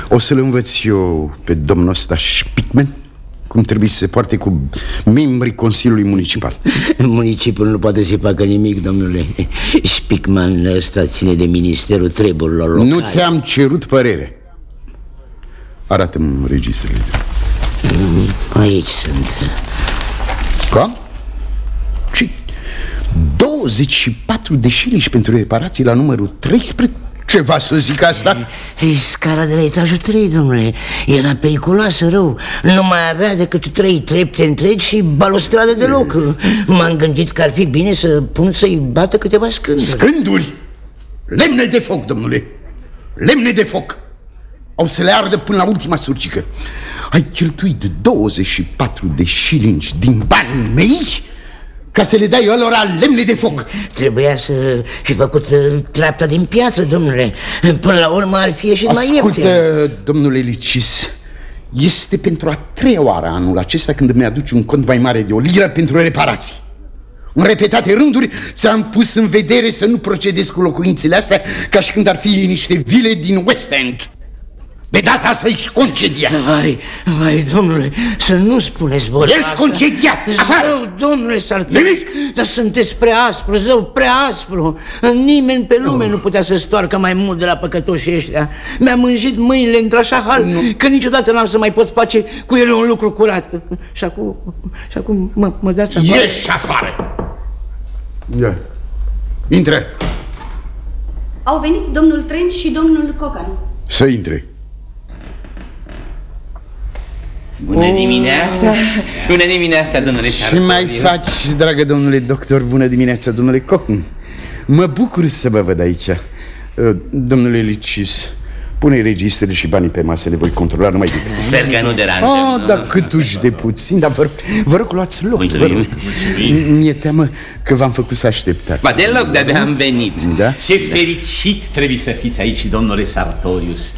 [SPEAKER 7] O să-l învăț eu pe domnul ăsta Spickman cum trebuie să se poarte cu membrii Consiliului Municipal. *laughs*
[SPEAKER 9] Municipul nu poate să facă nimic, domnule. Spickman ăsta ține de Ministerul Treburilor Locale.
[SPEAKER 7] Nu ți-am cerut părere. Arată-mi registrele.
[SPEAKER 9] Aici sunt.
[SPEAKER 7] Cum? 24 de șiliși pentru reparații la numărul 13 ceva să zic asta?
[SPEAKER 9] E, scara de la etajul 3, domnule. Era periculoasă rău. Nu mai avea decât trei trepte întregi și balustradă deloc M-am gândit că ar fi bine să pun să-i bată câteva scânduri.
[SPEAKER 7] Scânduri? Lemne de foc, domnule. Lemne de foc. Au să le ardă până la ultima surcică. Ai cheltuit 24 de șilingi din banii mei ca să le dai ălora lemne de foc.
[SPEAKER 9] Trebuia să fi făcut uh, treapta din piață, domnule. Până la urmă ar fi ieșit
[SPEAKER 7] Ascultă,
[SPEAKER 9] mai ieftin.
[SPEAKER 7] Ascultă, domnule Licis Este pentru a treia oară anul acesta când îmi aduci un cont mai mare de o liră pentru reparații. În repetate rânduri ți-am pus în vedere să nu procedezi cu locuințele astea ca și când ar fi niște vile din West End de data asta ești concediat.
[SPEAKER 9] Vai, vai, domnule, să nu spuneți vorba
[SPEAKER 7] Ești concediat, afară.
[SPEAKER 9] Zău, domnule Sartorius Dar sunteți prea aspru, zău, prea aspru. Nimeni pe lume nu. putea să stoarcă mai mult de la păcătoșii ăștia. Mi-a mânjit mâinile într-așa hal nu. Că niciodată n-am să mai pot face cu ele un lucru curat. Și acum, și acum mă, mă dați afară.
[SPEAKER 7] Ieși afară. Ia, intră.
[SPEAKER 10] Au venit domnul Trent și domnul Cocan.
[SPEAKER 7] Să intre
[SPEAKER 5] Bună dimineața! Bună dimineața, domnule
[SPEAKER 7] Ce mai faci, dragă domnule doctor? Bună dimineața, domnule Cocn Mă bucur să vă văd aici Domnule Licis Pune registrele și banii pe masă, le voi controla numai decât
[SPEAKER 5] Sper că nu deranjăm
[SPEAKER 7] oh, dar cât uși de puțin, dar vă, vă rog luați loc
[SPEAKER 5] Mulțumim,
[SPEAKER 7] Mi-e teamă că v-am făcut să așteptați.
[SPEAKER 5] Ba deloc, de-abia am venit.
[SPEAKER 7] Da?
[SPEAKER 3] Ce fericit trebuie să fiți aici, domnule Sartorius.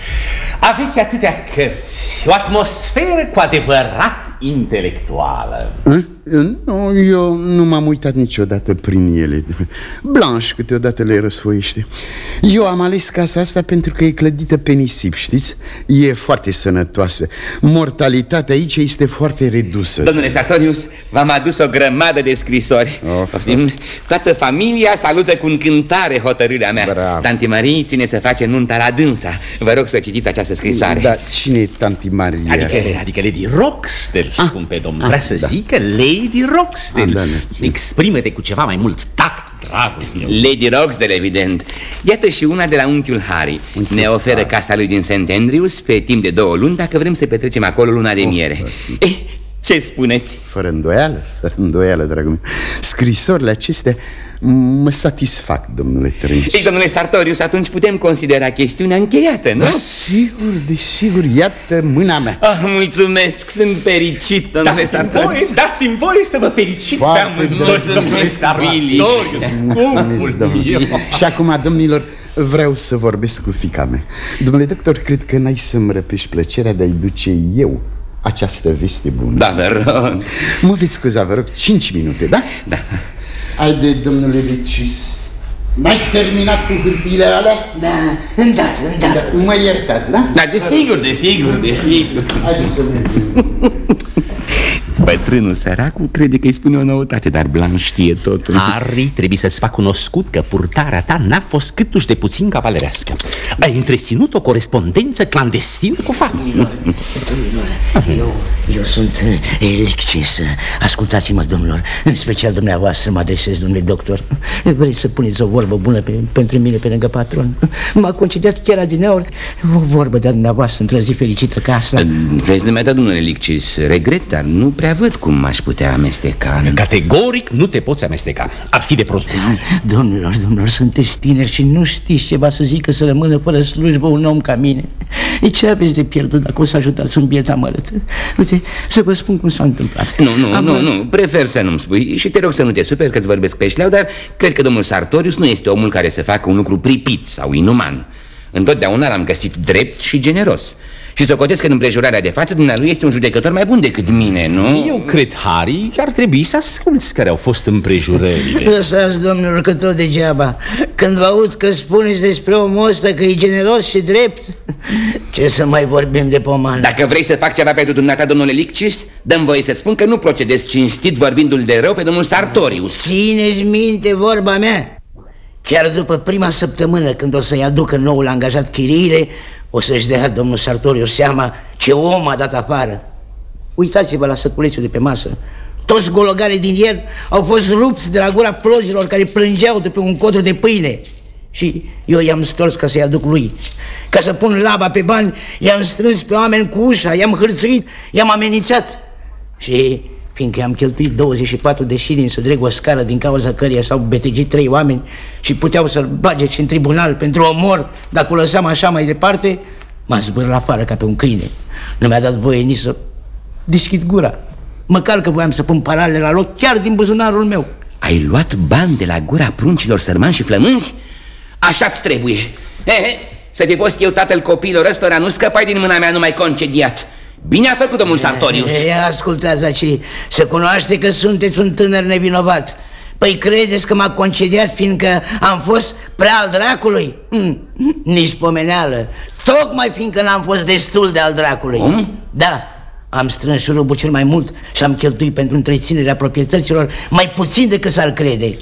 [SPEAKER 3] Aveți atâtea cărți, o atmosferă cu adevărat intelectuală.
[SPEAKER 7] A? Nu, eu nu m-am uitat niciodată prin ele Blanche câteodată le răsfoiește Eu am ales casa asta pentru că e clădită pe nisip, știți? E foarte sănătoasă Mortalitatea aici este foarte redusă
[SPEAKER 5] Domnule Sartorius, v-am adus o grămadă de scrisori oh. Toată familia salută cu încântare hotărârea mea
[SPEAKER 7] Bravo.
[SPEAKER 5] Tanti Marie ține să face nunta la dânsa Vă rog să citiți această scrisoare
[SPEAKER 7] Dar cine e Tanti Maria?
[SPEAKER 3] Adică, adică Lady Roxtel, scumpe domn
[SPEAKER 7] ah,
[SPEAKER 3] Vrea să
[SPEAKER 7] da.
[SPEAKER 3] zică Lady Roxtel
[SPEAKER 7] Ah, da, da.
[SPEAKER 3] Exprimă-te cu ceva mai mult tact, dragul meu
[SPEAKER 5] Lady Roxdel, evident Iată și una de la unchiul Harry
[SPEAKER 7] Unchiul
[SPEAKER 5] Ne oferă
[SPEAKER 7] Harry.
[SPEAKER 5] casa lui din St. Andrews Pe timp de două luni Dacă vrem să petrecem acolo luna de miere eh, Ce spuneți?
[SPEAKER 7] Fără îndoială, fără îndoială, dragul meu Scrisorile acestea mă satisfac, domnule Trenci
[SPEAKER 5] Ei, domnule Sartorius, atunci putem considera chestiunea încheiată, nu?
[SPEAKER 7] Da, sigur, desigur, iată mâna mea
[SPEAKER 5] Ah, mulțumesc, sunt fericit, domnule
[SPEAKER 3] Dați-mi
[SPEAKER 5] Sartorius
[SPEAKER 3] voie, dați-mi voie să vă felicit pe
[SPEAKER 7] Foarte
[SPEAKER 3] amândoi,
[SPEAKER 7] bine.
[SPEAKER 3] domnule Sartorius,
[SPEAKER 7] Mulțumesc,
[SPEAKER 3] scumpul
[SPEAKER 7] domnule.
[SPEAKER 3] meu
[SPEAKER 7] Și acum, domnilor, vreau să vorbesc cu fica mea Domnule doctor, cred că n-ai să-mi răpești plăcerea de a-i duce eu această veste bună
[SPEAKER 5] Da, vă rog
[SPEAKER 7] Mă veți scuza, vă rog, 5 minute, da?
[SPEAKER 5] Da
[SPEAKER 7] Haide, domnule Licis N-ai terminat cu hârtiile alea?
[SPEAKER 9] Da, îndată, îndată.
[SPEAKER 7] Da, mă iertați, da?
[SPEAKER 5] Da, desigur, desigur, desigur.
[SPEAKER 7] Haideți să mergem.
[SPEAKER 5] Bătrânul săracul crede că îi spune o noutate, dar Blanc știe totul.
[SPEAKER 3] Harry, trebuie să-ți fac cunoscut că purtarea ta n-a fost câtuși de puțin cavalerească. Ai întreținut o corespondență clandestină cu fata.
[SPEAKER 9] Eu, eu sunt eh, Eliccis. Ascultați-mă, domnilor, în special dumneavoastră mă adresez, domnule doctor. Vreți să puneți o vorbă bună pe, pentru mine pe lângă patron? M-a concediat chiar adineori o vorbă de dumneavoastră într-o zi fericită ca asta.
[SPEAKER 5] Vezi, dumneata, domnule Liccis, regret, dar nu prea văd cum m-aș putea amesteca.
[SPEAKER 3] Categoric nu te poți amesteca. Ar fi de prost gust.
[SPEAKER 9] Domnilor, domnilor, sunteți tineri și nu știți ce va să zică să rămână fără slujbă un om ca mine. E ce aveți de pierdut dacă o să ajutați un biet amărât? Uite, să vă spun cum s-a întâmplat.
[SPEAKER 5] Nu, nu,
[SPEAKER 9] Am-
[SPEAKER 5] nu, nu, prefer să nu-mi spui și te rog să nu te superi că-ți vorbesc pe șleau, dar cred că domnul Sartorius nu este omul care să facă un lucru pripit sau inuman. Întotdeauna l-am găsit drept și generos. Și socotesc că în împrejurarea de față dumnealui este un judecător mai bun decât mine, nu?
[SPEAKER 3] Eu cred, Harry, că ar trebui să asculți care au fost împrejurările. *laughs*
[SPEAKER 9] Lăsați, domnilor, că tot degeaba Când vă aud că spuneți despre omul ăsta că e generos și drept Ce să mai vorbim de pomană
[SPEAKER 5] Dacă vrei să fac ceva pentru dumneata, domnule Liccis, dăm voie să-ți spun că nu procedezi cinstit vorbindu-l de rău pe domnul Sartorius.
[SPEAKER 9] Țineți minte vorba mea Chiar după prima săptămână când o să-i aducă noul angajat chiriile O să-și dea domnul Sartorius seama ce om a dat afară. Uitați-vă la săculețul de pe masă. Toți gologanii din el au fost rupți de la gura flozilor care plângeau de pe un codru de pâine. Și eu i-am stors ca să-i aduc lui. Ca să pun laba pe bani, i-am strâns pe oameni cu ușa, i-am hârțuit, i-am amenințat. Și fiindcă am cheltuit 24 de șilini să dreg o scară din cauza căreia s-au betegit trei oameni și puteau să-l bage și în tribunal pentru omor dacă o lăsam așa mai departe, m-a zbârlat afară ca pe un câine. Nu mi-a dat voie nici să deschid gura. Măcar că voiam să pun paralele la loc chiar din buzunarul meu.
[SPEAKER 5] Ai luat bani de la gura pruncilor sărmani și flămânzi? Așa-ți trebuie. Ehe, să fi fost eu tatăl copiilor ăstora, nu scăpai din mâna mea numai concediat. Bine a făcut domnul Sartorius.
[SPEAKER 9] Ia ascultați aici, se cunoaște că sunteți un tânăr nevinovat. Păi credeți că m-a concediat fiindcă am fost prea al dracului? Hm, nici pomeneală. Tocmai fiindcă n-am fost destul de al dracului.
[SPEAKER 5] Cum?
[SPEAKER 9] Da, am strâns șurubul cel mai mult și am cheltuit pentru întreținerea proprietăților mai puțin decât s-ar crede.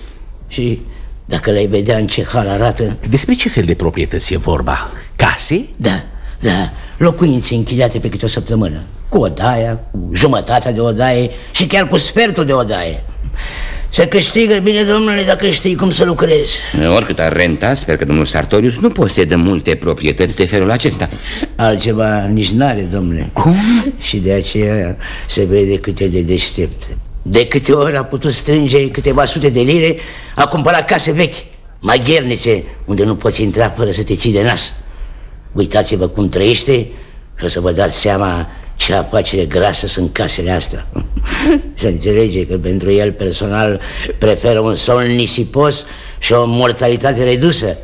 [SPEAKER 9] Și dacă le-ai vedea în ce hal arată...
[SPEAKER 3] Despre ce fel de proprietăți e vorba? Case?
[SPEAKER 9] Da, da, locuințe închiriate pe câte o săptămână. Cu odaia, cu jumătatea de odaie și chiar cu sfertul de odaie. Se câștigă bine, domnule, dacă știi cum să lucrezi.
[SPEAKER 5] Oricât ar renta, sper că domnul Sartorius nu posedă multe proprietăți de felul acesta.
[SPEAKER 9] Altceva nici n-are, domnule. Cum? Și de aceea se vede cât e de deștept. De câte ori a putut strânge câteva sute de lire A cumpărat case vechi Maghernițe, unde nu poți intra fără să te ții de nas Uitați-vă cum trăiește și o să vă dați seama ce afacere grasă sunt casele astea. *laughs* Se înțelege că pentru el personal preferă un somn nisipos și o mortalitate redusă.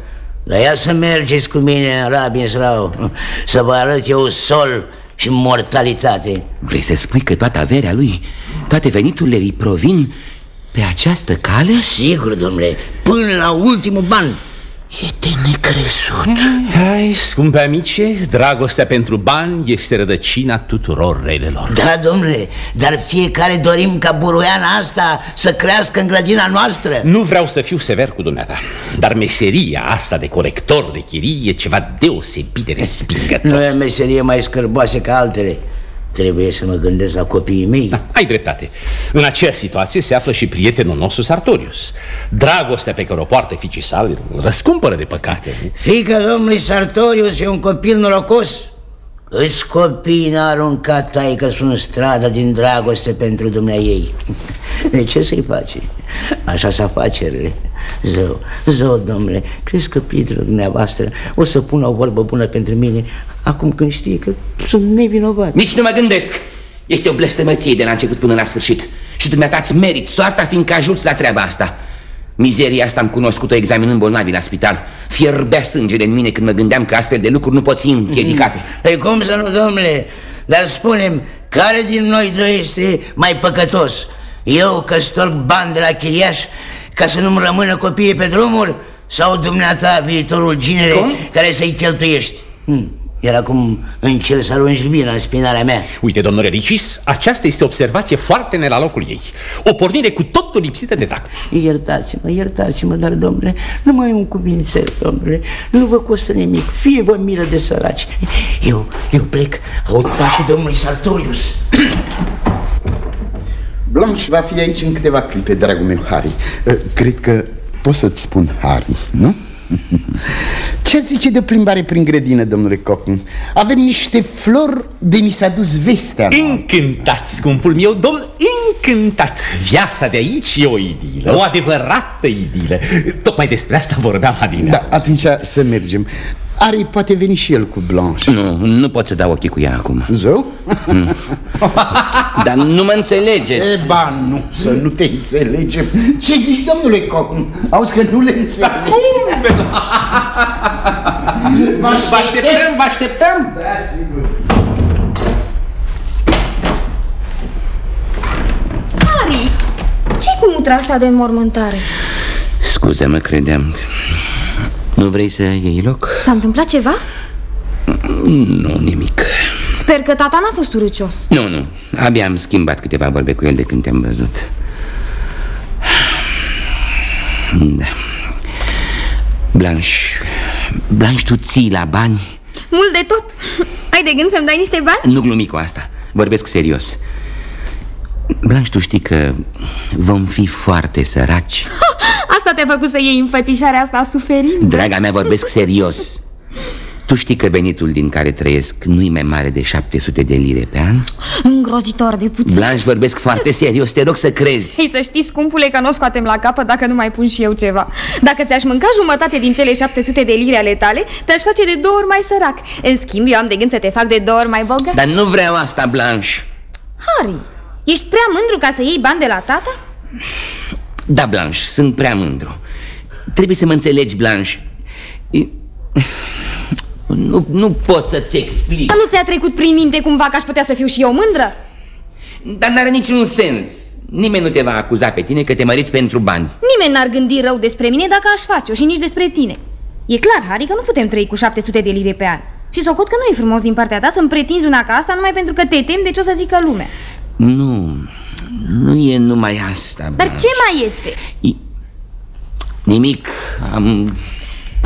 [SPEAKER 9] Dar ia să mergeți cu mine în Rabinsrau Să vă arăt eu sol și mortalitate.
[SPEAKER 5] Vrei să spui că toată averea lui, toate veniturile îi provin pe această cale?
[SPEAKER 9] Sigur, domnule, până la ultimul ban
[SPEAKER 5] E de necrezut.
[SPEAKER 3] Hai, scumpe amice, dragostea pentru bani este rădăcina tuturor relelor.
[SPEAKER 9] Da, domnule, dar fiecare dorim ca buruiana asta să crească în grădina noastră
[SPEAKER 3] Nu vreau să fiu sever cu dumneata, dar meseria asta de colector de chirii e ceva deosebit de respingător.
[SPEAKER 9] Nu e meserie mai scârboasă ca altele Trebuie să mă gândesc la copiii mei
[SPEAKER 3] Da, ai dreptate. În aceeași situație se află și prietenul nostru Sartorius. Dragostea pe care o poartă fiicii sale îl răscumpără de păcate.
[SPEAKER 9] Fica domnului Sartorius e un copil norocos Îți copii n-a aruncat taică în stradă din dragoste pentru dumnea ei *laughs* De ce să-i face? Așa să afacerile Zău, zău, domnule, crezi că prietenul dumneavoastră o să pună o vorbă bună pentru mine Acum când știe că sunt nevinovat
[SPEAKER 5] Nici nu mă gândesc. Este o blestămăție de la început până la sfârșit. Și dumneata îți merit soarta fiindcă ajuți la treaba asta. Mizeria asta am cunoscut-o examinând bolnavii la spital. Fierbea sângele în mine când mă gândeam că astfel de lucruri nu pot fi împiedicate. *laughs*
[SPEAKER 9] Păi cum să nu, domnule? Dar spunem, care din noi doi este mai păcătos? Eu că storc bani de la chiriaș ca să nu-mi rămână copiii pe drumuri? Sau dumneata viitorul ginere
[SPEAKER 3] Cum?
[SPEAKER 9] care să-i cheltuiești? Hm. Iar acum încerc să arunci bine în spinarea mea.
[SPEAKER 3] Uite, domnule Ricis, aceasta este observație foarte ne la locul ei. O pornire cu totul lipsită de tact.
[SPEAKER 9] Iertați-mă, iertați-mă, dar domnule, numai un cuvințel, domnule. Nu vă costă nimic, fie vă miră de săraci. Eu, eu plec, aud pașii domnului Sartorius. *clears throat*
[SPEAKER 7] Blanche va fi aici în câteva clipe, dragul meu, Harry. Uh, Cred că pot să-ți spun Harry, nu? Ce zice de plimbare prin grădină, domnule Cockney? Avem niște flori de mi s-a dus vestea
[SPEAKER 3] Încântat, scumpul meu domn, încântat Viața de aici e o idilă, o adevărată idilă Tocmai despre asta vorbeam adineauri.
[SPEAKER 7] Da, atunci să mergem Harry poate veni și el cu Blanche.
[SPEAKER 5] Nu, nu pot să dau ochii cu ea acum.
[SPEAKER 7] Zău? *laughs*
[SPEAKER 5] Dar nu mă înțelegeți.
[SPEAKER 7] E, ba, nu, să nu te înțelegem. Ce zici, domnule Cockney? Auzi că nu le înțelegi *laughs*
[SPEAKER 3] Vă așteptăm, vă așteptăm?
[SPEAKER 7] Da, sigur.
[SPEAKER 8] Harry, ce cu mutra asta de înmormântare?
[SPEAKER 5] Scuze-mă, credeam Nu vrei să iei loc?
[SPEAKER 8] S-a întâmplat ceva?
[SPEAKER 5] Nu, nimic
[SPEAKER 8] Sper că tata n-a fost urâcios
[SPEAKER 5] Nu, nu, abia am schimbat câteva vorbe cu el de când te-am văzut Da Blanche Blanche, tu ții la bani?
[SPEAKER 8] Mult de tot Ai de gând să-mi dai niște bani?
[SPEAKER 5] Nu glumi cu asta, vorbesc serios Blanche, tu știi că vom fi foarte săraci. *laughs*
[SPEAKER 8] Asta te-a făcut să iei înfățișarea asta a suferință
[SPEAKER 5] Draga mea, vorbesc serios. Tu știi că venitul din care trăiesc nu-i mai mare de 700 de lire pe an?
[SPEAKER 8] Îngrozitor de puțin.
[SPEAKER 5] Blanche, vorbesc foarte serios, te rog să crezi.
[SPEAKER 8] Hei, să știi, scumpule, că nu o scoatem la capăt dacă nu mai pun și eu ceva. Dacă ți-aș mânca jumătate din cele 700 de lire ale tale Te-aș face de două ori mai sărac. În schimb, eu am de gând să te fac de două ori mai bogat
[SPEAKER 5] Dar nu vreau asta, Blanche
[SPEAKER 8] Harry, ești prea mândru ca să iei bani de la tata?
[SPEAKER 5] Da, Blanche, sunt prea mândru. Trebuie să mă înțelegi, Blanche. E- Nu, nu pot să-ți explic.
[SPEAKER 8] Nu ți-a trecut prin minte cumva că aș putea să fiu și eu mândră?
[SPEAKER 5] Dar n-are niciun sens. Nimeni nu te va acuza pe tine că te măriți pentru bani.
[SPEAKER 8] Nimeni n-ar gândi rău despre mine dacă aș face-o și nici despre tine. E clar, Harry, că nu putem trăi cu 700 de lire pe an. Și socot că nu e frumos din partea ta să-mi pretinzi una ca asta numai pentru că te temi de ce o să zică lumea
[SPEAKER 5] Nu, nu e numai asta
[SPEAKER 8] Dar
[SPEAKER 5] Blanche.
[SPEAKER 8] ce mai este?
[SPEAKER 5] Nimic, am...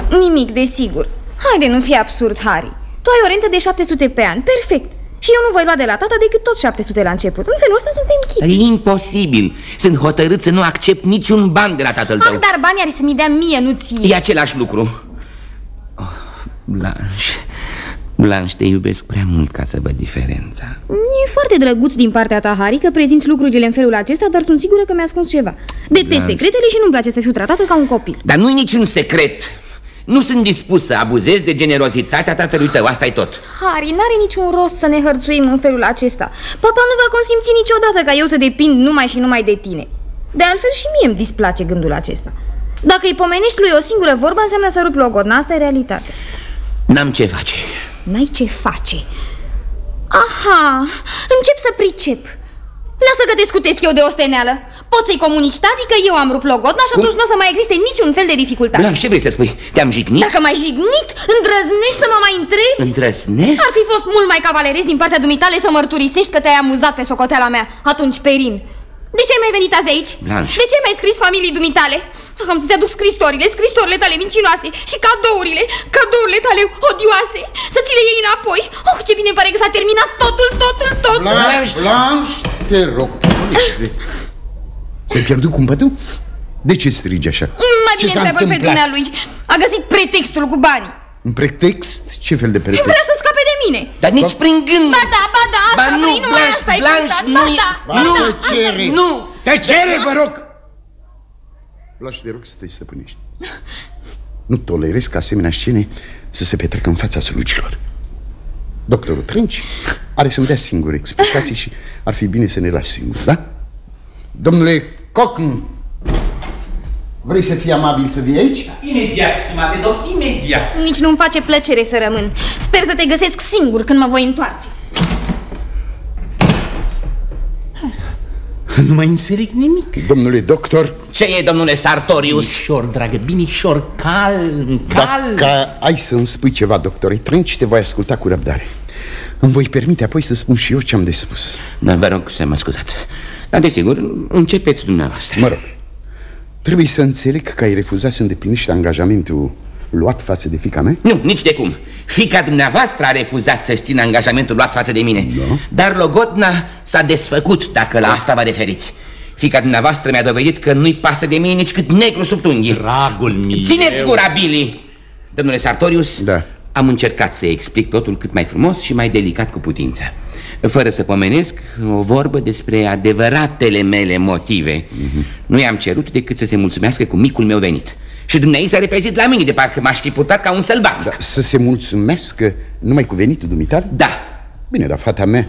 [SPEAKER 8] Nimic, desigur. Haide, nu fi absurd, Harry. Tu ai o rentă de 700 pe an, perfect. Și eu nu voi lua de la tata decât tot 700 la început. În felul ăsta suntem chit
[SPEAKER 5] E imposibil. Sunt hotărât să nu accept niciun ban de la tatăl tău.
[SPEAKER 8] Ah, dar banii are să mi dea mie, nu ție.
[SPEAKER 5] E același lucru. Oh, Blanche Blanche, te iubesc prea mult ca să văd diferența.
[SPEAKER 8] E foarte drăguț din partea ta, Harry, că prezinți lucrurile în felul acesta Dar sunt sigură că mi-a ascuns ceva. Detest
[SPEAKER 5] Da.
[SPEAKER 8] secretele și nu-mi place să fiu tratată ca un copil.
[SPEAKER 5] Dar nu-i niciun secret. Nu sunt dispus să abuzez de generozitatea tatălui tău, asta e tot.
[SPEAKER 8] Harry, n-are niciun rost să ne hărțuim în felul acesta. Papa nu va consimți niciodată ca eu să depind numai și numai de tine. De altfel și mie îmi displace gândul acesta. Dacă îi pomenești lui o singură vorbă înseamnă să rupi logodna, asta e realitate
[SPEAKER 5] N-am ce face
[SPEAKER 8] N-ai ce face Aha, încep să pricep Lasă că te scutesc eu de osteneală Poți să-i comunici tati că eu am rupt logodna și
[SPEAKER 5] Cum?
[SPEAKER 8] atunci nu o să mai existe niciun fel de dificultate
[SPEAKER 5] Blanche, ce vrei să spui? Te-am jignit?
[SPEAKER 8] Dacă mai jignit, îndrăznești să mă mai întrebi?
[SPEAKER 5] Îndrăznesc?
[SPEAKER 8] Ar fi fost mult mai cavalerist din partea dumitale să mărturisești că te-ai amuzat pe socoteala mea Atunci, Perin De ce ai mai venit azi aici?
[SPEAKER 5] Blanche.
[SPEAKER 8] De ce ai mai scris familiei dumitale? Am să-ți aduc scrisorile, scrisorile tale mincinoase Și cadourile, cadourile tale odioase Să ți le iei înapoi Oh, ce bine îmi pare că s-a terminat totul, totul, totul
[SPEAKER 7] Blanche, Blanche, te rog pornește. Ți-ai pierdut cumpătul? De ce strigi așa?
[SPEAKER 8] Mai
[SPEAKER 7] Ce
[SPEAKER 8] bine
[SPEAKER 7] s-a
[SPEAKER 8] întreabă pe
[SPEAKER 7] întâmplat?
[SPEAKER 8] dumnealui A găsit pretextul cu banii
[SPEAKER 7] Un pretext? Ce fel de pretext?
[SPEAKER 8] Vrea să scape de mine
[SPEAKER 5] Dar nici prin gând
[SPEAKER 8] Ba da, ba da, asta
[SPEAKER 5] Ba nu,
[SPEAKER 8] vrei, numai
[SPEAKER 5] Blanche,
[SPEAKER 8] asta ai
[SPEAKER 5] Blanche,
[SPEAKER 8] cântat,
[SPEAKER 5] nu
[SPEAKER 8] ba
[SPEAKER 5] e-
[SPEAKER 8] da,
[SPEAKER 7] Ba,
[SPEAKER 8] ba da,
[SPEAKER 7] te
[SPEAKER 8] asta
[SPEAKER 7] cere.
[SPEAKER 5] Nu!
[SPEAKER 7] Te cere, vă rog! Blanche, te rog să te stăpânești. Nu tolerez ca asemenea scene să se petreacă în fața slugilor. Doctorul Trenci are să-mi dea singur explicații și ar fi bine să ne lași singur, da? Domnule Cockn, vrei să fii amabil să vii aici?
[SPEAKER 3] Imediat, stimate domn, imediat.
[SPEAKER 8] Nici nu-mi face plăcere să rămân. Sper să te găsesc singur când mă voi întoarce.
[SPEAKER 3] Nu mai înțeleg nimic.
[SPEAKER 7] Domnule doctor,
[SPEAKER 5] Ce e, domnule Sartorius?
[SPEAKER 3] Binișor, dragă, binișor, calm, calm
[SPEAKER 7] Dacă ai să-mi spui ceva, doctore Trenci, te voi asculta cu răbdare. Îmi voi permite apoi să spun și eu ce am de spus.
[SPEAKER 5] Da, vă rog să mă scuzați. Dar desigur, începeți dumneavoastră.
[SPEAKER 7] Mă rog, trebuie să înțeleg că ai refuzat să îndeplinești angajamentul luat față de fica mea?
[SPEAKER 5] Nu, nici de cum. Fica dumneavoastră a refuzat să-și țină angajamentul luat față de mine. Da. Dar Logotna s-a desfăcut dacă la asta vă referiți. Fica dumneavoastră mi-a dovedit că nu-i pasă de mine nici cât negru sub tunghi.
[SPEAKER 3] Dragul meu.
[SPEAKER 5] Țineți gura, Billy! Domnule Sartorius
[SPEAKER 7] Da.
[SPEAKER 5] Am încercat să explic totul cât mai frumos și mai delicat cu putință Fără să pomenesc o vorbă despre adevăratele mele motive mm -hmm. Nu i-am cerut decât să se mulțumească cu micul meu venit și dumneavoastră s-a repezit la mine de parcă m-aș fi purtat ca un sălbat
[SPEAKER 7] da, Să se mulțumească numai cu venitul dumitale?
[SPEAKER 5] Da
[SPEAKER 7] Bine, dar fata mea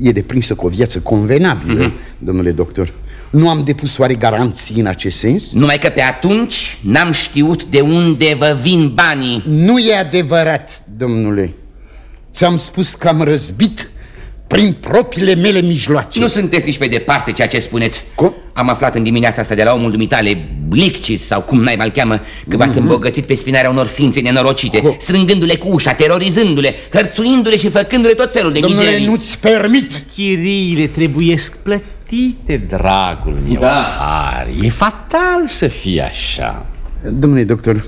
[SPEAKER 7] e deprinsă cu o viață convenabilă, mm -hmm. domnule doctor Nu am depus oare garanții în acest sens?
[SPEAKER 5] Numai că pe atunci n-am știut de unde vă vin banii
[SPEAKER 7] Nu e adevărat, domnule Ți-am spus că am răzbit prin propriile mele mijloace
[SPEAKER 5] Nu sunteți nici pe departe ceea ce spuneți
[SPEAKER 7] Cum?
[SPEAKER 5] Am aflat în dimineața asta de la omul dumitale Bliccis sau cum n-ai mai cheamă Că v-ați mm -hmm. îmbogățit pe spinarea unor ființe nenorocite Strângându-le cu ușa, terorizându-le Hărțuindu-le și făcându-le tot felul de
[SPEAKER 7] Domnule,
[SPEAKER 5] mizerii
[SPEAKER 7] nu-ți permit
[SPEAKER 3] Chiriile trebuiesc plătite, dragul meu
[SPEAKER 5] Da.
[SPEAKER 3] Harry. E fatal să fie așa
[SPEAKER 7] Domnule doctor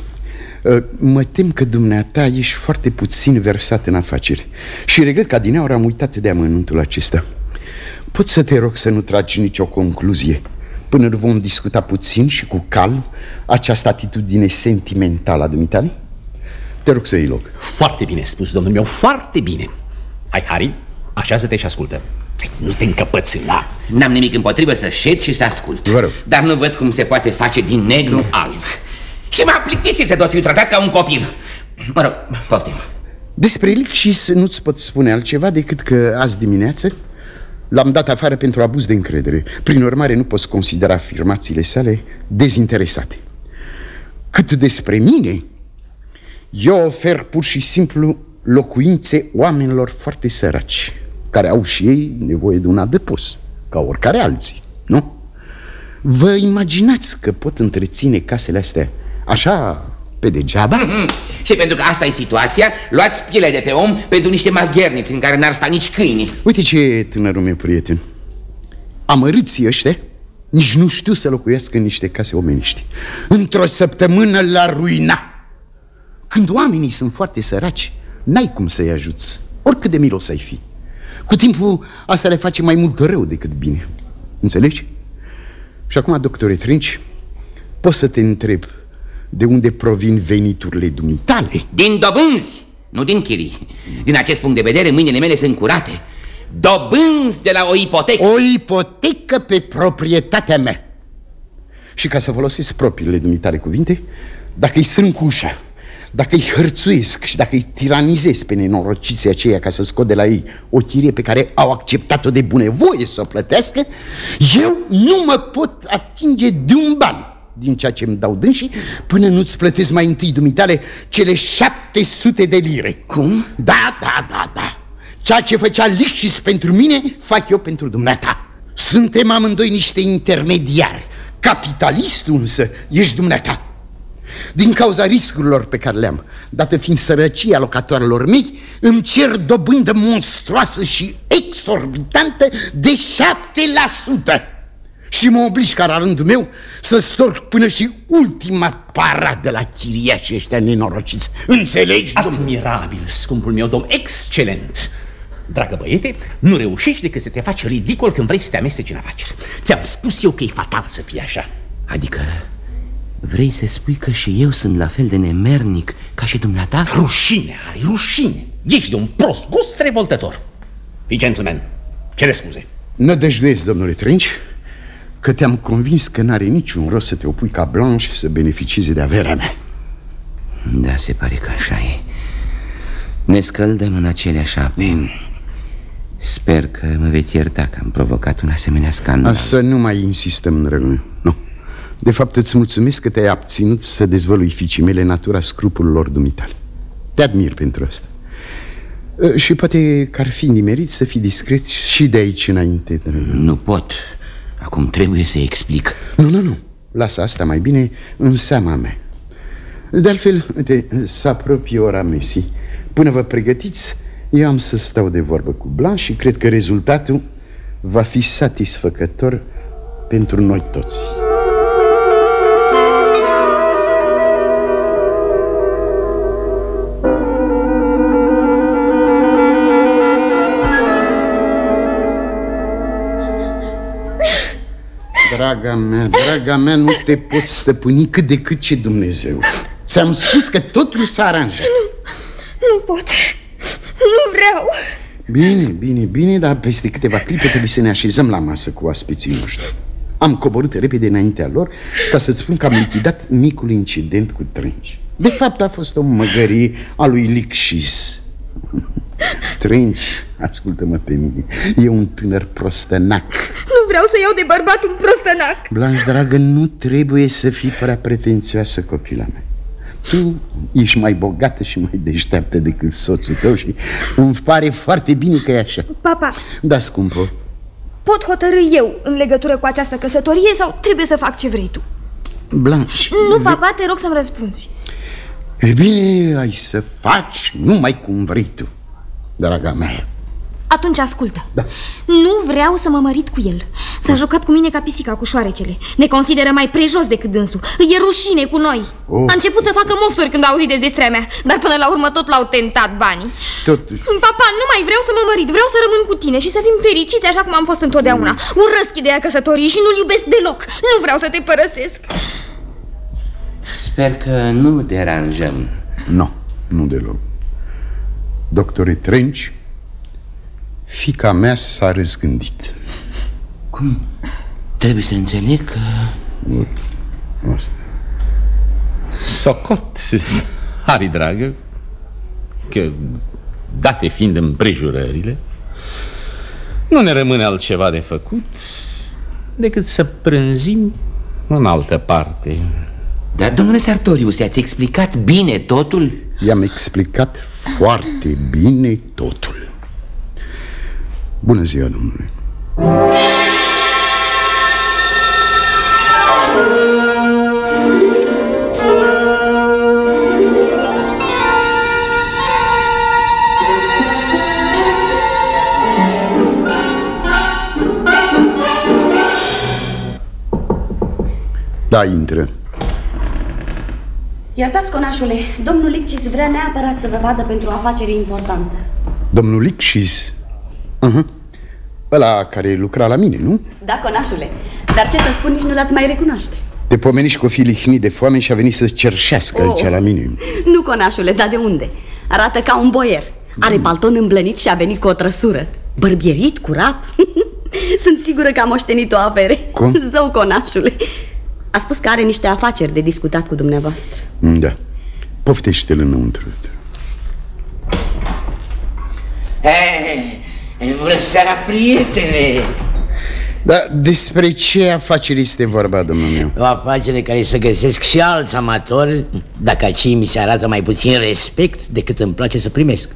[SPEAKER 7] Mă tem că dumneata ești foarte puțin versat în afaceri. Și regret că adineauri am uitat de amănuntul acesta. Pot să te rog să nu tragi nicio concluzie. Până nu vom discuta puțin și cu calm Această atitudine sentimentală a dumitale? Te rog să iei loc.
[SPEAKER 3] Foarte bine spus, domnul meu, foarte bine. Hai, Harry, așează-te și ascultă. Nu te încăpățâna
[SPEAKER 5] N-am nimic împotrivă să șed și să ascult.
[SPEAKER 7] Vă rog.
[SPEAKER 5] Dar nu văd cum se poate face din negru alb Și m-a plictisit să tot fiu tratat ca un copil? Mă rog, poftim.
[SPEAKER 7] Despre Lixis nu-ți pot spune altceva decât că azi dimineață L-am dat afară pentru abuz de încredere. Prin urmare nu poți considera afirmațiile sale dezinteresate. Cât despre mine Eu ofer pur și simplu locuințe oamenilor foarte săraci Care au și ei nevoie de un adăpost Ca oricare alții, nu? Vă imaginați că pot întreține casele astea așa pe degeaba?
[SPEAKER 5] Și pentru că asta e situația Luați piele de pe om pentru niște magherniți În care n-ar sta nici câini.
[SPEAKER 7] Uite ce e tânărul meu prieten. Amărâții ăștia nici nu știu să locuiască în niște case omeniști. Într-o săptămână la ruina. Când oamenii sunt foarte săraci N-ai cum să-i ajuți Oricât de milos ai fi. Cu timpul asta le face mai mult rău decât bine. Înțelegi? Și acum, doctore Trinci Poți să te întreb De unde provin veniturile dumitale?
[SPEAKER 5] Din dobânzi, nu din chirii. Din acest punct de vedere, mâinile mele sunt curate. Dobânzi de la o ipotecă.
[SPEAKER 7] O ipotecă pe proprietatea mea. Și ca să folosesc propriile dumitale cuvinte Dacă îi strâng cu ușa Dacă îi hărțuiesc și dacă îi tiranizez pe nenorociții aceia Ca să scot de la ei o chirie pe care au acceptat-o de bunăvoie să o plătească Eu nu mă pot atinge de un ban din ceea ce îmi dau dânsii Până nu-ți plătesc mai întâi dumitale cele 700 de lire.
[SPEAKER 5] Cum?
[SPEAKER 7] Da, da, da, da. Ceea ce făcea Lixis pentru mine, fac eu pentru dumneata. Suntem amândoi niște intermediari. Capitalistul însă ești dumneata. Din cauza riscurilor pe care le-am Dată fiind sărăcia locatoarelor mei Îmi cer dobândă monstruoasă și exorbitantă de 7% și mă obligi ca la rândul meu să storc până și ultima para de la chiriașii ăștia nenorociți. Înțelegi, domnule?
[SPEAKER 3] Admirabil, scumpul meu domn, excelent. Dragă băiete, nu reușești decât să te faci ridicol când vrei să te amesteci în afaceri. Ți-am spus eu că e fatal să fie așa.
[SPEAKER 5] Adică vrei să spui că și eu sunt la fel de nemernic ca și dumneata?
[SPEAKER 3] Rușine, Ari, rușine. Ești de un prost gust revoltător. Fii gentleman, cere scuze.
[SPEAKER 7] Nădăjduiesc, domnule Trenci Că te-am convins că n-are niciun rost să te opui ca Blanche Să beneficieze de averea mea.
[SPEAKER 5] Da, se pare că așa e. Ne scăldăm în aceleași ape Sper că mă veți ierta că am provocat un asemenea scandal.
[SPEAKER 7] Să nu mai insistăm, dragul meu Nu. De fapt îți mulțumesc că te-ai abținut să dezvălui fiicii mele natura scrupulelor dumitale. Te admir pentru asta. Uh, Și poate că ar fi nimerit să fii discret și de aici înainte dragul.
[SPEAKER 5] Nu pot Acum trebuie să explic.
[SPEAKER 7] Nu, nu, nu. Lasă asta mai bine în seama mea. De altfel, uite, să apropie ora mesii. Până vă pregătiți, eu am să stau de vorbă cu Blanc Și cred că rezultatul va fi satisfăcător pentru noi toți Draga mea, draga mea, nu te poți stăpâni cât de cât ce Dumnezeu. Ți-am spus că totul s-a aranjat.
[SPEAKER 8] Nu, nu pot. Nu vreau.
[SPEAKER 7] Bine, bine, bine, dar peste câteva clipe trebuie să ne așezăm la masă cu aspeții noștri. Am coborât repede înaintea lor ca să-ți spun că am lichidat micul incident cu trenci De fapt a fost o măgărie a lui Lixis. Trenci, ascultă-mă pe mine. E un tânăr prostănac.
[SPEAKER 8] Nu vreau să iau de bărbat un prostănac.
[SPEAKER 7] Blanș, dragă, nu trebuie să fii prea pretențioasă, copila mea. Tu ești mai bogată și mai deșteaptă decât soțul tău Și îmi pare foarte bine că e așa.
[SPEAKER 8] Papa,
[SPEAKER 7] Da, scumpă.
[SPEAKER 8] Pot hotărâ eu în legătură cu această căsătorie Sau trebuie să fac ce vrei tu?
[SPEAKER 7] Blanș
[SPEAKER 8] Nu, papa, te rog să-mi răspunzi.
[SPEAKER 7] E bine, ai să faci numai cum vrei tu Draga mea
[SPEAKER 8] Atunci ascultă.
[SPEAKER 7] Da.
[SPEAKER 8] Nu vreau să mă mărit cu el. S-a jucat cu mine ca pisica cu șoarecele. Ne consideră mai prejos decât dânsul. E rușine cu noi.
[SPEAKER 7] Oh.
[SPEAKER 8] A început să facă mofturi când a auzit de zestrea mea Dar până la urmă tot l-au tentat banii.
[SPEAKER 7] Totuși.
[SPEAKER 8] Papa, nu mai vreau să mă mărit. Vreau să rămân cu tine și să fim fericiți așa cum am fost întotdeauna. Urăsc ideea căsătoriei și nu-l iubesc deloc. Nu vreau să te părăsesc.
[SPEAKER 5] Sper că nu deranjăm.
[SPEAKER 7] Nu, nu deloc. Doctore Trenci Fica mea s-a răzgândit
[SPEAKER 5] Cum? Trebuie să înțeleg că...
[SPEAKER 3] Socot, Hari dragă, că date fiind împrejurările, nu ne rămâne altceva de făcut decât să prânzim în altă parte.
[SPEAKER 5] Dar, domnule Sartorius, i-ați explicat bine totul?
[SPEAKER 7] I-am explicat foarte bine totul Bună ziua, domnule Da, intră
[SPEAKER 10] Iertați, conașule, domnul Liccis vrea neapărat să vă vadă pentru o afacere importantă.
[SPEAKER 7] Domnul Lixis uh-huh. Ăla care lucra la mine, nu?
[SPEAKER 10] Da, conașule, dar ce să spun, nici nu l-ați mai recunoaște.
[SPEAKER 7] Te pomeniști că o fi lihnit de foame și a venit să-ți cerșească
[SPEAKER 10] Oh.
[SPEAKER 7] aici la mine
[SPEAKER 10] Nu, conașule, dar de unde? Arată ca un boier. Are palton îmblănit și a venit cu o trăsură. Bărbierit, curat. *laughs* Sunt sigură că a moștenit o avere.
[SPEAKER 7] Cum? *laughs*
[SPEAKER 10] Zău, conașule. A spus că are niște afaceri de discutat cu dumneavoastră.
[SPEAKER 7] Da Poftește-l înăuntru
[SPEAKER 9] Hei, bună seara, prietene!
[SPEAKER 7] Dar despre ce afaceri este vorba, domnul meu?
[SPEAKER 9] O afacere care să găsesc și alți amatori Dacă acei mi se arată mai puțin respect decât îmi place să primesc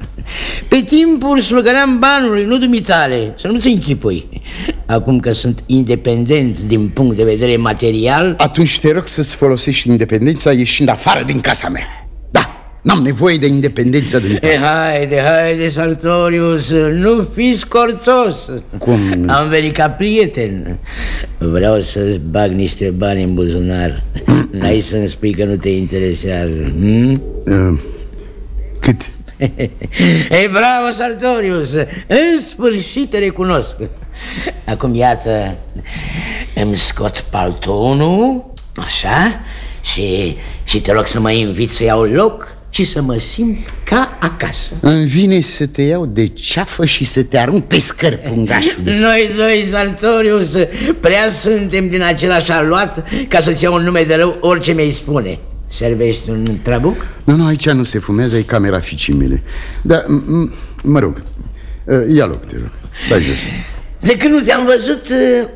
[SPEAKER 9] Pe timpul slugăream banului, nu dumitale, să nu-ți închipui Acum că sunt independent din punct de vedere material
[SPEAKER 7] Atunci te rog să-ți folosești independența ieșind afară din casa mea Da, n-am nevoie de independența din
[SPEAKER 9] E, haide, haide, Sartorius, nu fi scorțos
[SPEAKER 7] Cum?
[SPEAKER 9] Am venit ca prieten Vreau să-ți bag niște bani în buzunar *clears throat* N-ai să-mi spui că nu te interesează hm?
[SPEAKER 7] uh, Cât? *laughs*
[SPEAKER 9] Ei, bravo, Sartorius În sfârșit te recunosc Acum, iată Îmi scot paltonul Așa Și, și te rog să mă invit să iau loc Și să mă simt ca acasă.
[SPEAKER 7] Îmi vine să te iau de ceafă și să te arunc pe scări, pungașule *laughs*
[SPEAKER 9] Noi doi, Sartorius, prea suntem din același aluat Ca să-ți iau un nume de rău orice mi-ai spune. Servești un trabuc?
[SPEAKER 7] Nu, nu, aici nu se fumează, e camera fiicii mele. Dar, m- m- mă rog, uh, ia loc, te rog, stai jos.
[SPEAKER 9] De când nu te-am văzut,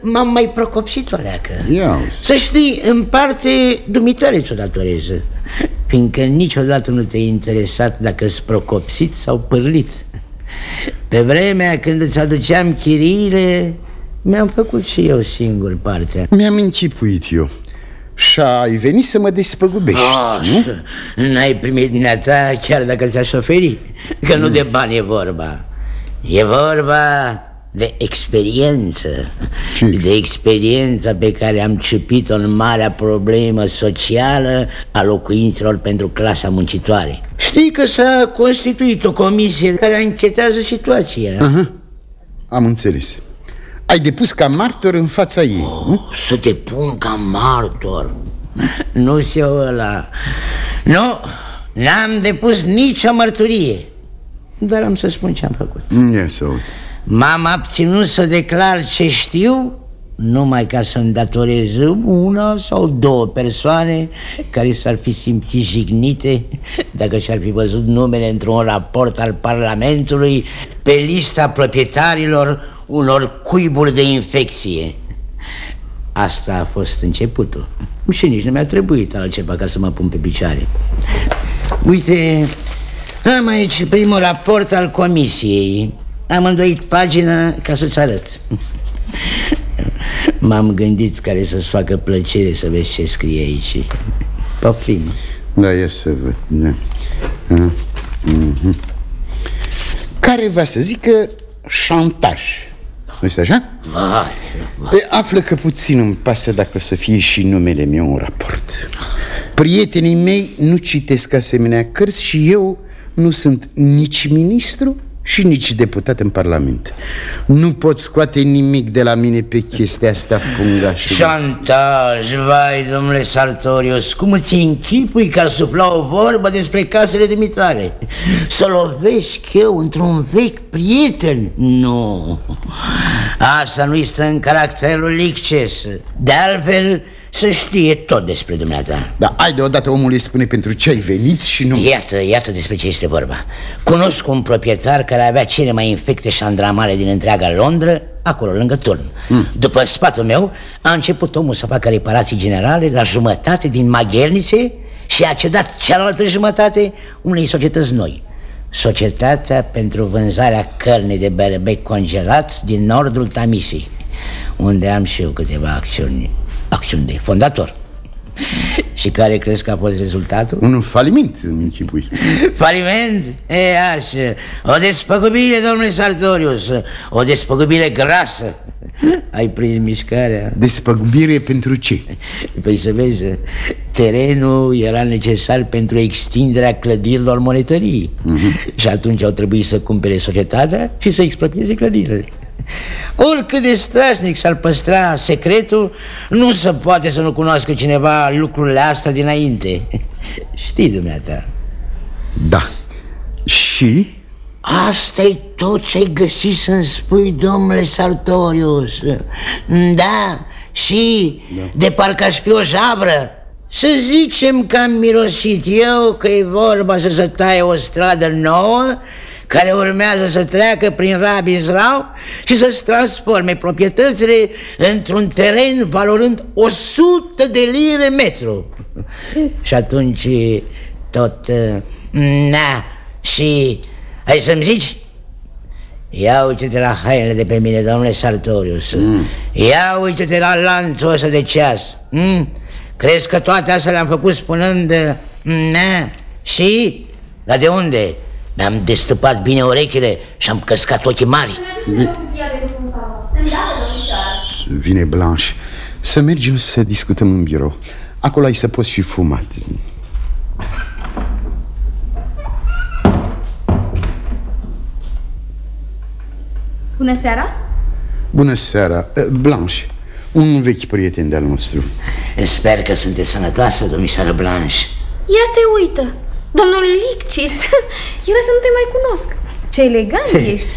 [SPEAKER 9] m-am mai procopsit o leacă
[SPEAKER 7] Ia uzi.
[SPEAKER 9] Să știi, în parte, dumitare ți-o datorez Fiindcă niciodată nu te-ai interesat dacă s procopsit sau pârlit. Pe vremea când îți aduceam chiriile Mi-am făcut și eu singur partea.
[SPEAKER 7] Mi-am închipuit eu. Și ai venit să mă despăgubești,
[SPEAKER 9] Ah,
[SPEAKER 7] nu?
[SPEAKER 9] N-ai primit dumneata chiar dacă ți-aș oferi Că nu de bani e vorba. E vorba de experiență
[SPEAKER 7] Ce?
[SPEAKER 9] De experiența pe care am ciupit-o în marea problemă socială A locuințelor pentru clasa muncitoare. Știi că s-a constituit o comisie care anchetează situația.
[SPEAKER 7] Aha, am înțeles. Ai depus ca martor în fața ei, nu?
[SPEAKER 9] Să te pun ca martor. Nu se ăla. Nu, n-am depus nicio mărturie. Dar am să spun ce am făcut.
[SPEAKER 7] Ia să aud
[SPEAKER 9] M-am abținut să declar ce știu numai ca să îndatorez una sau două persoane care s-ar fi simțit jignite dacă și-ar fi văzut numele într-un raport al Parlamentului pe lista proprietarilor unor cuiburi de infecție. Asta a fost începutul și nici nu mi-a trebuit altceva ca să mă pun pe picioare. Uite, am aici primul raport al comisiei am îndoit pagina ca să-ți arăt. M-am gândit care să-ți facă plăcere să vezi ce scrie aici. Poftim.
[SPEAKER 7] Da, ia să văd. Da. Ah, mhm. Care va să zică șantaj? Nu este așa?
[SPEAKER 9] Vai,
[SPEAKER 7] E, află că puțin îmi pasă dacă o să fie și numele meu în raport. Prietenii mei nu citesc asemenea cărți și eu nu sunt nici ministru și nici deputat în Parlament. Nu pot scoate nimic de la mine pe chestia asta pungașă
[SPEAKER 9] Șantaj, vai, domnule Sartorius Cum îți închipui ca sufla o vorbă despre casele de mitare Să lovesc eu într-un vechi prieten? Nu. Asta nu este în caracterul Licces. De altfel, să știe tot despre dumneata.
[SPEAKER 7] Da, ai deodată omul îi spune pentru ce ai venit și nu.
[SPEAKER 9] Iată, iată despre ce este vorba. Cunosc un proprietar care avea cele mai infecte șandramale din întreaga Londra Acolo, lângă turn. Mm. După sfatul meu, a început omul să facă reparații generale La jumătate din maghernițe Și a cedat cealaltă jumătate unei societăți noi. Societatea pentru vânzarea cărnii de berbec congelat din nordul Tamisei Unde am și eu câteva acțiuni Acțiuni de fondator și care crezi că a fost rezultatul?
[SPEAKER 7] Un faliment, îmi închipui
[SPEAKER 9] Faliment? E, așa O despăgubire, domnule Sartorius O despăgubire grasă Ai prins mișcarea?
[SPEAKER 7] Despăgubire pentru ce?
[SPEAKER 9] Păi să vezi Terenul era necesar pentru extinderea clădirilor monetării uh-huh. Și atunci au trebuit să cumpere societatea și să expropieze clădirile Oricât de strașnic s-ar păstra secretul Nu se poate să nu cunoască cineva lucrurile astea dinainte. *laughs* Știi dumneata.
[SPEAKER 7] Da. Și?
[SPEAKER 9] asta e tot ce-ai găsit să-mi spui, domnule Sartorius. Da, și da. de parcă aș fi o jabră. Să zicem că am mirosit eu că e vorba să se taie o stradă nouă care urmează să treacă prin Rabinsrau și să-ți transforme proprietățile într-un teren valorând 100 de lire metru. *laughs* și atunci tot... Na, și ai să-mi zici? Ia uite-te la hainele de pe mine, domnule Sartorius mm. Ia uite-te la lanțul ăsta de ceas mm? Crezi că toate astea le-am făcut spunând Na, și? Dar de unde? Mi-am destupat bine urechile și am căscat ochii mari.
[SPEAKER 7] Vine Blanche. Să mergem să discutăm în birou. Acolo ai să poți fi fumat.
[SPEAKER 8] Bună seara!
[SPEAKER 7] Bună seara, Blanche Un vechi prieten de-al nostru.
[SPEAKER 9] Sper că sunteți sănătoasă, domnișoară Blanche.
[SPEAKER 8] Ia te uită! Domnul Liccis, *laughs* era să nu te mai cunosc Ce elegant ești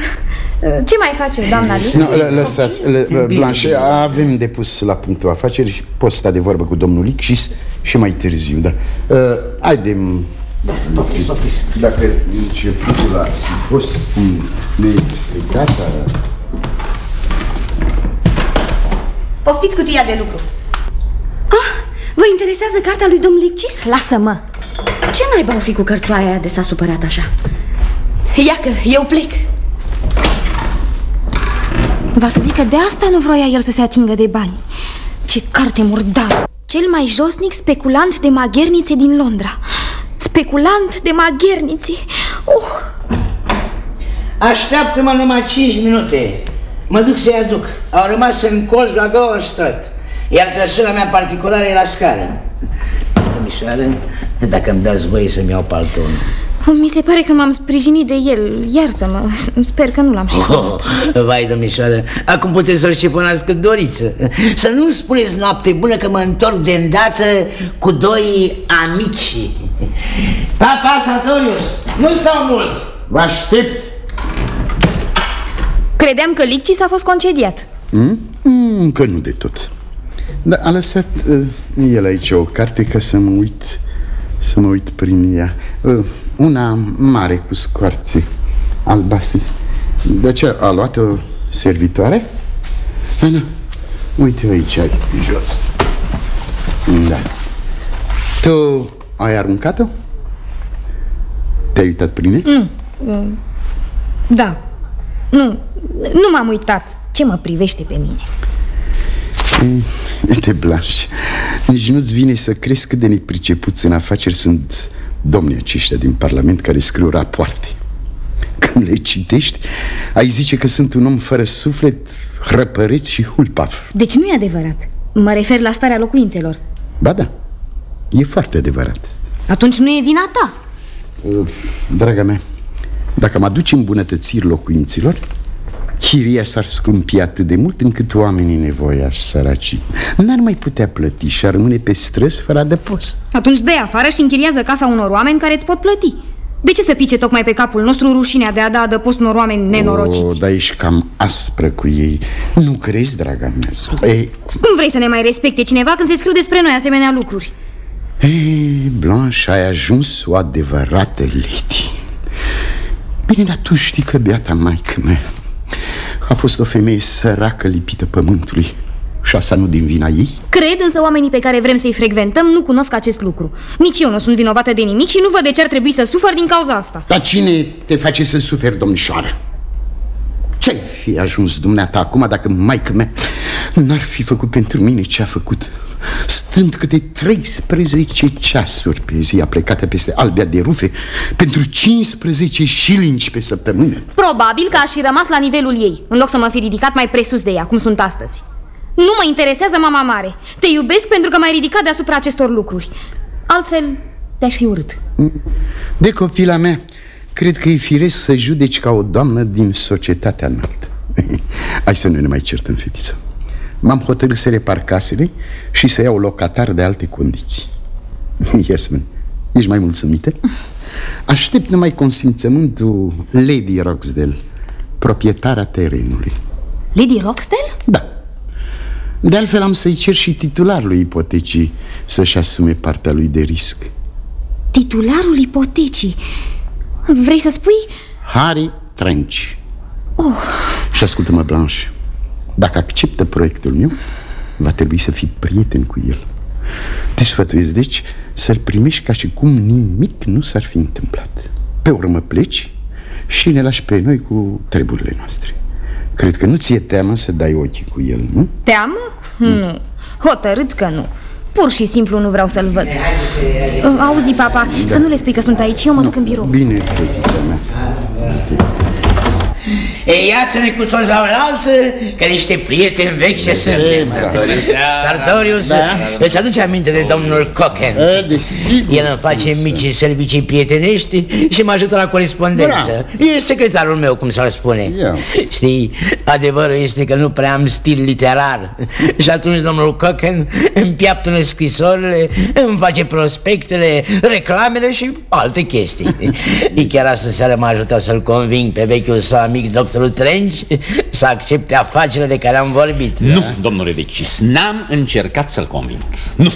[SPEAKER 8] *laughs* Ce mai face doamna Liccis?
[SPEAKER 7] No, lăsați, Blanche, avem depus la punctul afaceri și poți sta de vorbă cu domnul Liccis și mai târziu, da? Uh, haidem
[SPEAKER 9] da, poftiți, poftiți.
[SPEAKER 7] Dacă începutul ar fi fost neexplicată...
[SPEAKER 10] Poftiți cutia de lucru. Ah, vă interesează cartea lui domn Liccis?
[SPEAKER 8] Lasă-mă!
[SPEAKER 10] Ce naiba o fi cu cărțoaia aia de s-a supărat așa?
[SPEAKER 8] Ia că eu plec. Va să zic că de asta nu vroia el să se atingă de bani. Ce carte murdară Cel mai josnic speculant de maghernițe din Londra. Speculant de maghernițe. Uh.
[SPEAKER 9] Așteaptă-mă numai 5 minute. Mă duc să-i aduc. Au rămas în colț la Gower Street. Iar trăsura mea particulară e la scară Domnișoară, dacă îmi dați voie să-mi iau paltonul.
[SPEAKER 8] Mi se pare că m-am sprijinit de el. Iartă-mă, sper că nu l-am șifonat
[SPEAKER 9] oh, Vai, domnișoară, acum puteți să-l șifonați cât doriți Să nu spuneți noapte bună că mă întorc de îndată cu doi amici. Papa Sartorius, nu stau mult.
[SPEAKER 7] Vă aștept.
[SPEAKER 8] Credeam că Licci s-a fost concediat.
[SPEAKER 7] Mm? Mm, Că nu de tot Dar a lăsat uh, el aici o carte ca să mă uit Să mă uit prin ea uh, Una mare cu scoarțe albastre De aceea a luat o servitoare Hai, nu. Uite aici, jos Da Tu ai aruncat-o? Te-ai uitat prin ea?
[SPEAKER 8] Mm. Mm. Da Nu, nu m-am uitat Ce mă privește pe mine? *laughs*
[SPEAKER 7] Uite, Blanche Nici nu-ți vine să crezi cât de nepricepuți în afaceri sunt domnii aceștia din Parlament care scriu rapoarte. Când le citești, ai zice că sunt un om fără suflet, hrăpăreț și hulpav.
[SPEAKER 8] Deci nu e adevărat. Mă refer la starea locuințelor.
[SPEAKER 7] Ba da, e foarte adevărat.
[SPEAKER 8] Atunci nu e vina ta.
[SPEAKER 7] Draga mea, dacă mă aduci îmbunătățiri locuinților Chiria s-ar scumpi atât de mult încât oamenii nevoiași, săraci N-ar mai putea plăti și ar rămâne pe străzi fără adăpost
[SPEAKER 8] Atunci dă afară și închiriază casa unor oameni care îți pot plăti De ce să pice tocmai pe capul nostru rușinea de a da adăpost unor oameni nenorociți?
[SPEAKER 7] O, dar ești cam aspră cu ei Nu crezi, draga mea? Ei...
[SPEAKER 8] Cum vrei să ne mai respecte cineva când se scriu despre noi asemenea lucruri?
[SPEAKER 7] Ei, Blanche, ai ajuns o adevărată lady Bine, dar tu știi că beata maică mea A fost o femeie săracă lipită pământului Și asta nu din vina ei?
[SPEAKER 8] Cred însă oamenii pe care vrem să-i frecventăm nu cunosc acest lucru Nici eu nu sunt vinovată de nimic și nu văd de ce ar trebui să sufăr din cauza asta
[SPEAKER 7] Dar cine te face să suferi, domnișoară? Ce-ai fi ajuns dumneata acum dacă maică mea n-ar fi făcut pentru mine ce a făcut? Stând câte 13 ceasuri pe zi a plecat peste albia de rufe Pentru 15 șilingi pe săptămână.
[SPEAKER 8] Probabil că aș fi rămas la nivelul ei În loc să mă fi ridicat mai presus de ea, cum sunt astăzi. Nu mă interesează mama mare. Te iubesc pentru că m-ai ridicat deasupra acestor lucruri. Altfel te-aș fi urât.
[SPEAKER 7] De copila mea Cred că e firesc să judeci ca o doamnă din societatea înaltă. *laughs* Hai să nu ne mai certăm, fetiță M-am hotărât să repar casele și să iau locatar de alte condiții *laughs* Iasmin, ești mai mulțumită? Aștept numai consimțământul Lady Roxdale, proprietarea terenului
[SPEAKER 8] Lady Roxdale?
[SPEAKER 7] Da De altfel am să-i cer și titularul ipotecii să-și asume partea lui de risc
[SPEAKER 8] Titularul ipotecii? Vrei să spui?
[SPEAKER 7] Harry Trench
[SPEAKER 8] oh.
[SPEAKER 7] Și ascultă-mă, Blanche Dacă acceptă proiectul meu Va trebui să fii prieten cu el Te sfătuiesc, deci, să-l primești ca și cum nimic nu s-ar fi întâmplat Pe urmă pleci și ne lași pe noi cu treburile noastre Cred că nu ți-e teamă să dai ochii cu el, nu?
[SPEAKER 8] Teamă? Mm. Nu, hotărât că nu Pur și simplu nu vreau să-l văd Auzi, papa, da. să nu le spui că sunt aici Eu mă nu. duc în birou
[SPEAKER 7] Bine, fetița mea
[SPEAKER 9] E, iați-ne cu toți la oaltă, că niște prieteni vechi ce suntem. Sartorius, da. îți aduce aminte de domnul Cocken?
[SPEAKER 7] Desigur.
[SPEAKER 9] El îmi face mici servicii prietenești și mă ajută la corespondență. Da. E secretarul meu, cum s-ar spune.
[SPEAKER 7] Eu.
[SPEAKER 9] Știi, adevărul este că nu prea am stil literar. și atunci domnul Cocken îmi piaptă în scrisorile, îmi face prospectele, reclamele și alte chestii. *laughs* E chiar astăzi seara m-a ajutat să-l conving pe vechiul său amic, doctorul Trench, *laughs* să accepte afacerile de care am vorbit.
[SPEAKER 3] Nu, da? domnule Decis, n-am încercat să-l conving. Nu.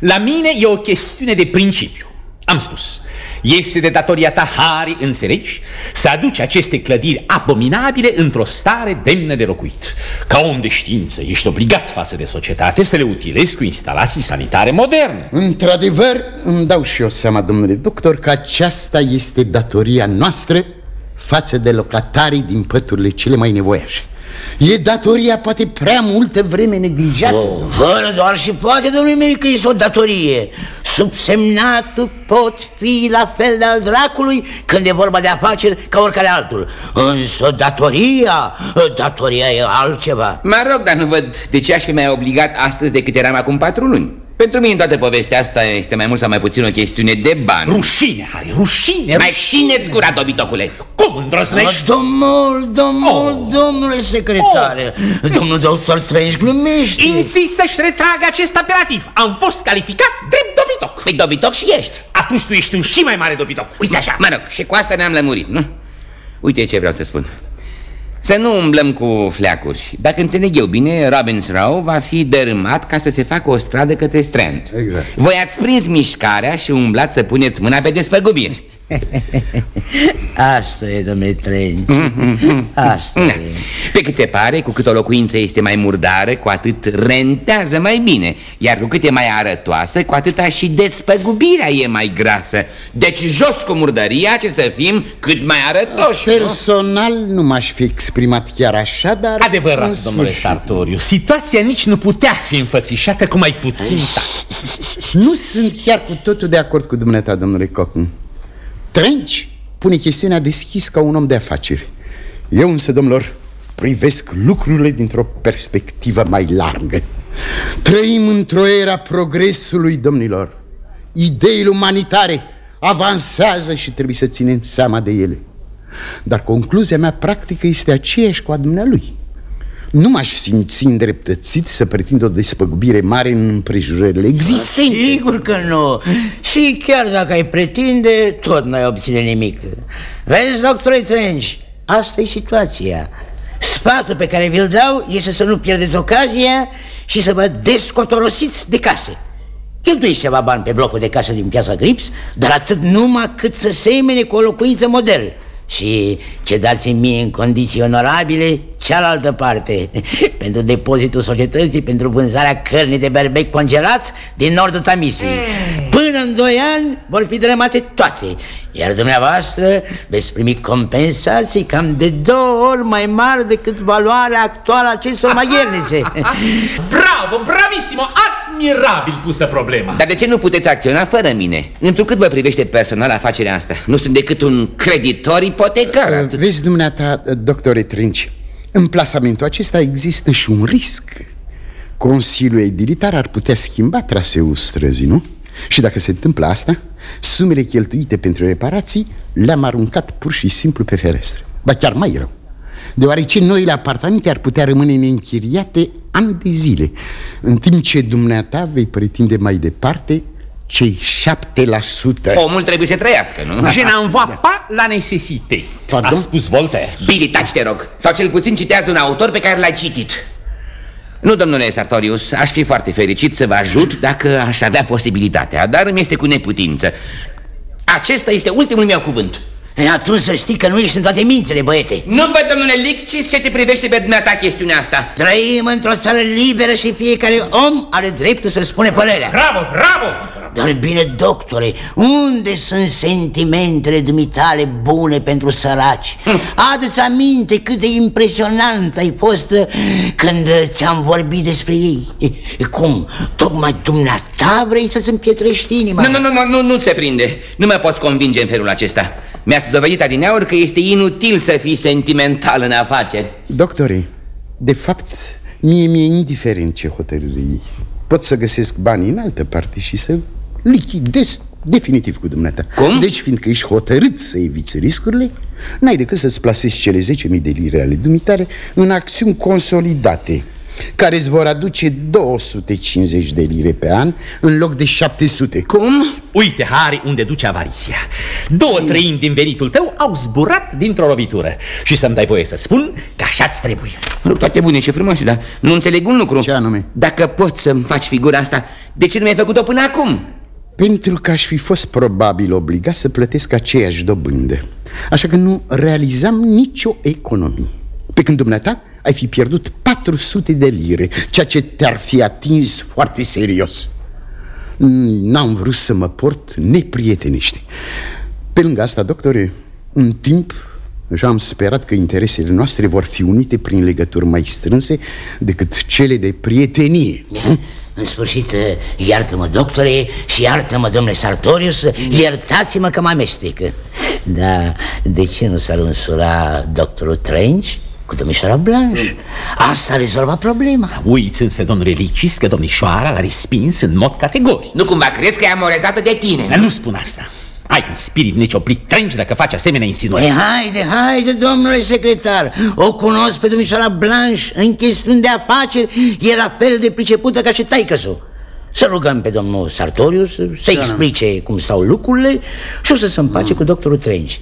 [SPEAKER 3] La mine e o chestiune de principiu. Am spus, este de datoria ta, Harry, înțelegi, să aduci aceste clădiri abominabile într-o stare demnă de locuit. Ca om de știință, ești obligat față de societate să le utilezi cu instalații sanitare moderne.
[SPEAKER 7] Într-adevăr, îmi dau și eu seama, domnule doctor, că aceasta este datoria noastră față de locatarii din păturile cele mai nevoiașe. E datoria poate prea multă vreme neglijată.
[SPEAKER 9] Oh, Fără doar și poate, domnule meu, că este o datorie. Subsemnatul pot fi la fel de al dracului Când e vorba de afaceri ca oricare altul. Însă datoria, datoria e altceva.
[SPEAKER 5] Mă rog, dar nu văd de ce aș fi mai obligat astăzi decât eram acum patru luni pentru mine în toată povestea asta este mai mult sau mai puțin o chestiune de bani
[SPEAKER 3] Rușine, Harry, rușine,
[SPEAKER 5] Mai
[SPEAKER 3] rușine.
[SPEAKER 5] țineți gura, dobitocule
[SPEAKER 3] Cum îndrăznești?
[SPEAKER 9] Domnul, domnul, oh. domnule secretare oh. Domnul doctor Trench glumește
[SPEAKER 3] Insist să-și retragă acest apelativ Am fost calificat drept dobitoc
[SPEAKER 5] Păi dobitoc și ești
[SPEAKER 3] Atunci tu ești un și mai mare dobitoc Uite așa
[SPEAKER 5] Mă rog, și cu asta ne-am lămurit, nu? Uite ce vreau să spun să nu umblăm cu fleacuri. Dacă înțeleg eu bine, Robbins Row va fi dărâmat ca să se facă o stradă către Strand.
[SPEAKER 7] Exact.
[SPEAKER 5] Voi ați prins mișcarea și umblați să puneți mâna pe despăgubiri. *laughs*
[SPEAKER 9] Asta e, domnule Tren Asta e.
[SPEAKER 5] Pe cât se pare, cu cât o locuință este mai murdară Cu atât rentează mai bine. Iar cu cât e mai arătoasă Cu atâta și despăgubirea e mai grasă. Deci jos cu murdăria Ce să fim cât mai arătoși
[SPEAKER 7] Personal nu m-aș fi exprimat chiar așa Dar
[SPEAKER 3] Adevărat, domnule Sartoriu Situația nici nu putea fi înfățișată cu mai puțin
[SPEAKER 7] Nu sunt chiar cu totul de acord cu dumneata, domnule Cotton Trenci pune chestiunea deschis ca un om de afaceri. Eu însă, domnilor, privesc lucrurile dintr-o perspectivă mai largă. Trăim într-o era progresului, domnilor. Ideile umanitare avansează și trebuie să ținem seama de ele. Dar concluzia mea practică este aceeași cu a dumnealui nu m-aș simți îndreptățit să pretind o despăgubire mare în împrejurările existente.
[SPEAKER 9] Sigur că nu. Și chiar dacă ai pretinde, tot nu ai obține nimic. Vezi, doctor Trench, asta e situația. Sfatul pe care vi-l dau este să nu pierdeți ocazia și să vă descotorosiți de case. Cheltuiți ceva bani pe blocul de casă din piața Grips, dar atât numai cât să semene cu o locuință model și ce dați mie în condiții onorabile cealaltă parte *laughs* Pentru depozitul societății, pentru vânzarea cărnii de berbec congelat din nordul Tamisei mm. Până în doi ani vor fi drămate toate. Iar dumneavoastră veți primi compensații cam de două ori mai mari decât valoarea actuală a acestor maghernițe *laughs*
[SPEAKER 3] Bravo, bravissimo, admirabil pusă problema.
[SPEAKER 5] Dar de ce nu puteți acționa fără mine? Întrucât vă privește personal afacerea asta Nu sunt decât un creditor ipotecar.
[SPEAKER 7] Uh, Vezi dumneata, doctore Trinci în plasamentul acesta există și un risc. Consiliul edilitar ar putea schimba traseul străzii, nu? Și dacă se întâmplă asta, sumele cheltuite pentru reparații le-am aruncat pur și simplu pe ferestră Ba chiar mai rău Deoarece noile apartamente ar putea rămâne neînchiriate ani de zile În timp ce dumneata vei pretinde mai departe cei 7%
[SPEAKER 5] Omul trebuie să trăiască, nu?
[SPEAKER 3] Je n'en vois pas la necesite. A spus Voltaire.
[SPEAKER 5] Billy, taci, te rog. Sau cel puțin citează un autor pe care l-ai citit Nu, domnule Sartorius, aș fi foarte fericit să vă ajut dacă aș avea posibilitatea Dar îmi este cu neputință. Acesta este ultimul meu cuvânt
[SPEAKER 9] E, atunci să știi că nu ești în toate mințele, băiete
[SPEAKER 5] Nu văd, domnule Liccis, ce te privește pe dumneata chestiunea asta
[SPEAKER 9] Trăim într-o țară liberă și fiecare om are dreptul să spune părerea
[SPEAKER 3] Bravo, bravo!
[SPEAKER 9] Dar bine, doctore, unde sunt sentimentele dumitale bune pentru săraci? Hm. Adu-ți aminte cât de impresionant ai fost uh, când ți-am vorbit despre ei Cum, tocmai dumneata vrei să-ți împietrești inima?
[SPEAKER 5] Nu, nu, nu, nu, nu se prinde Nu mă poți convinge în felul acesta mi-ați dovedit adineauri că este inutil să fii sentimental în afaceri.
[SPEAKER 7] Doctorii, de fapt, mie mi-e indiferent ce hotărâre ei Pot să găsesc banii în altă parte și să lichidez definitiv cu dumneata.
[SPEAKER 5] Cum?
[SPEAKER 7] Deci, fiindcă ești hotărât să eviți riscurile N-ai decât să-ți plasezi cele 10.000 de lire ale dumitare în acțiuni consolidate care îți vor aduce 250 de lire pe an în loc de 700
[SPEAKER 5] Cum?
[SPEAKER 3] Uite, Harry, unde duce avariția. Două treimi din venitul tău au zburat dintr-o lovitură. Și să-mi dai voie să spun că așa-ți trebuie.
[SPEAKER 5] Toate bune și frumoase, dar nu înțeleg un lucru.
[SPEAKER 7] Ce anume?
[SPEAKER 5] Dacă poți să-mi faci figura asta, de ce nu mi-ai făcut-o până acum?
[SPEAKER 7] Pentru că aș fi fost probabil obligat să plătesc aceeași dobândă. Așa că nu realizam nicio economie. Pe când dumneata ai fi pierdut 400 de lire Ceea ce te-ar fi atins foarte serios. N-am vrut să mă port neprietenește Pe lângă asta, doctore, în timp Și am sperat că interesele noastre vor fi unite prin legături mai strânse decât cele de prietenie
[SPEAKER 9] În sfârșit, iartă-mă, doctore, și iartă-mă, domnule Sartorius Iertați-mă că mă amestec. Da, de ce nu s-ar însura doctorul Trench cu domnișoara Blanche? Asta rezolva problema.
[SPEAKER 3] Uiți însă, domnule Licis, că domnișoara l-a respins în mod categoric.
[SPEAKER 5] Nu cumva crezi că e amorezată de tine?
[SPEAKER 3] Nu spun asta. Ai un spirit necioprit trenci dacă faci asemenea insinuări.
[SPEAKER 9] E, Haide, haide, domnule secretar. O cunosc pe domnișoara Blanche În chestiuni de afaceri. E la fel de pricepută ca și taică să rugăm pe domnul Sartorius să da, explice cum stau lucrurile și o să se împace mm. cu doctorul Trenci.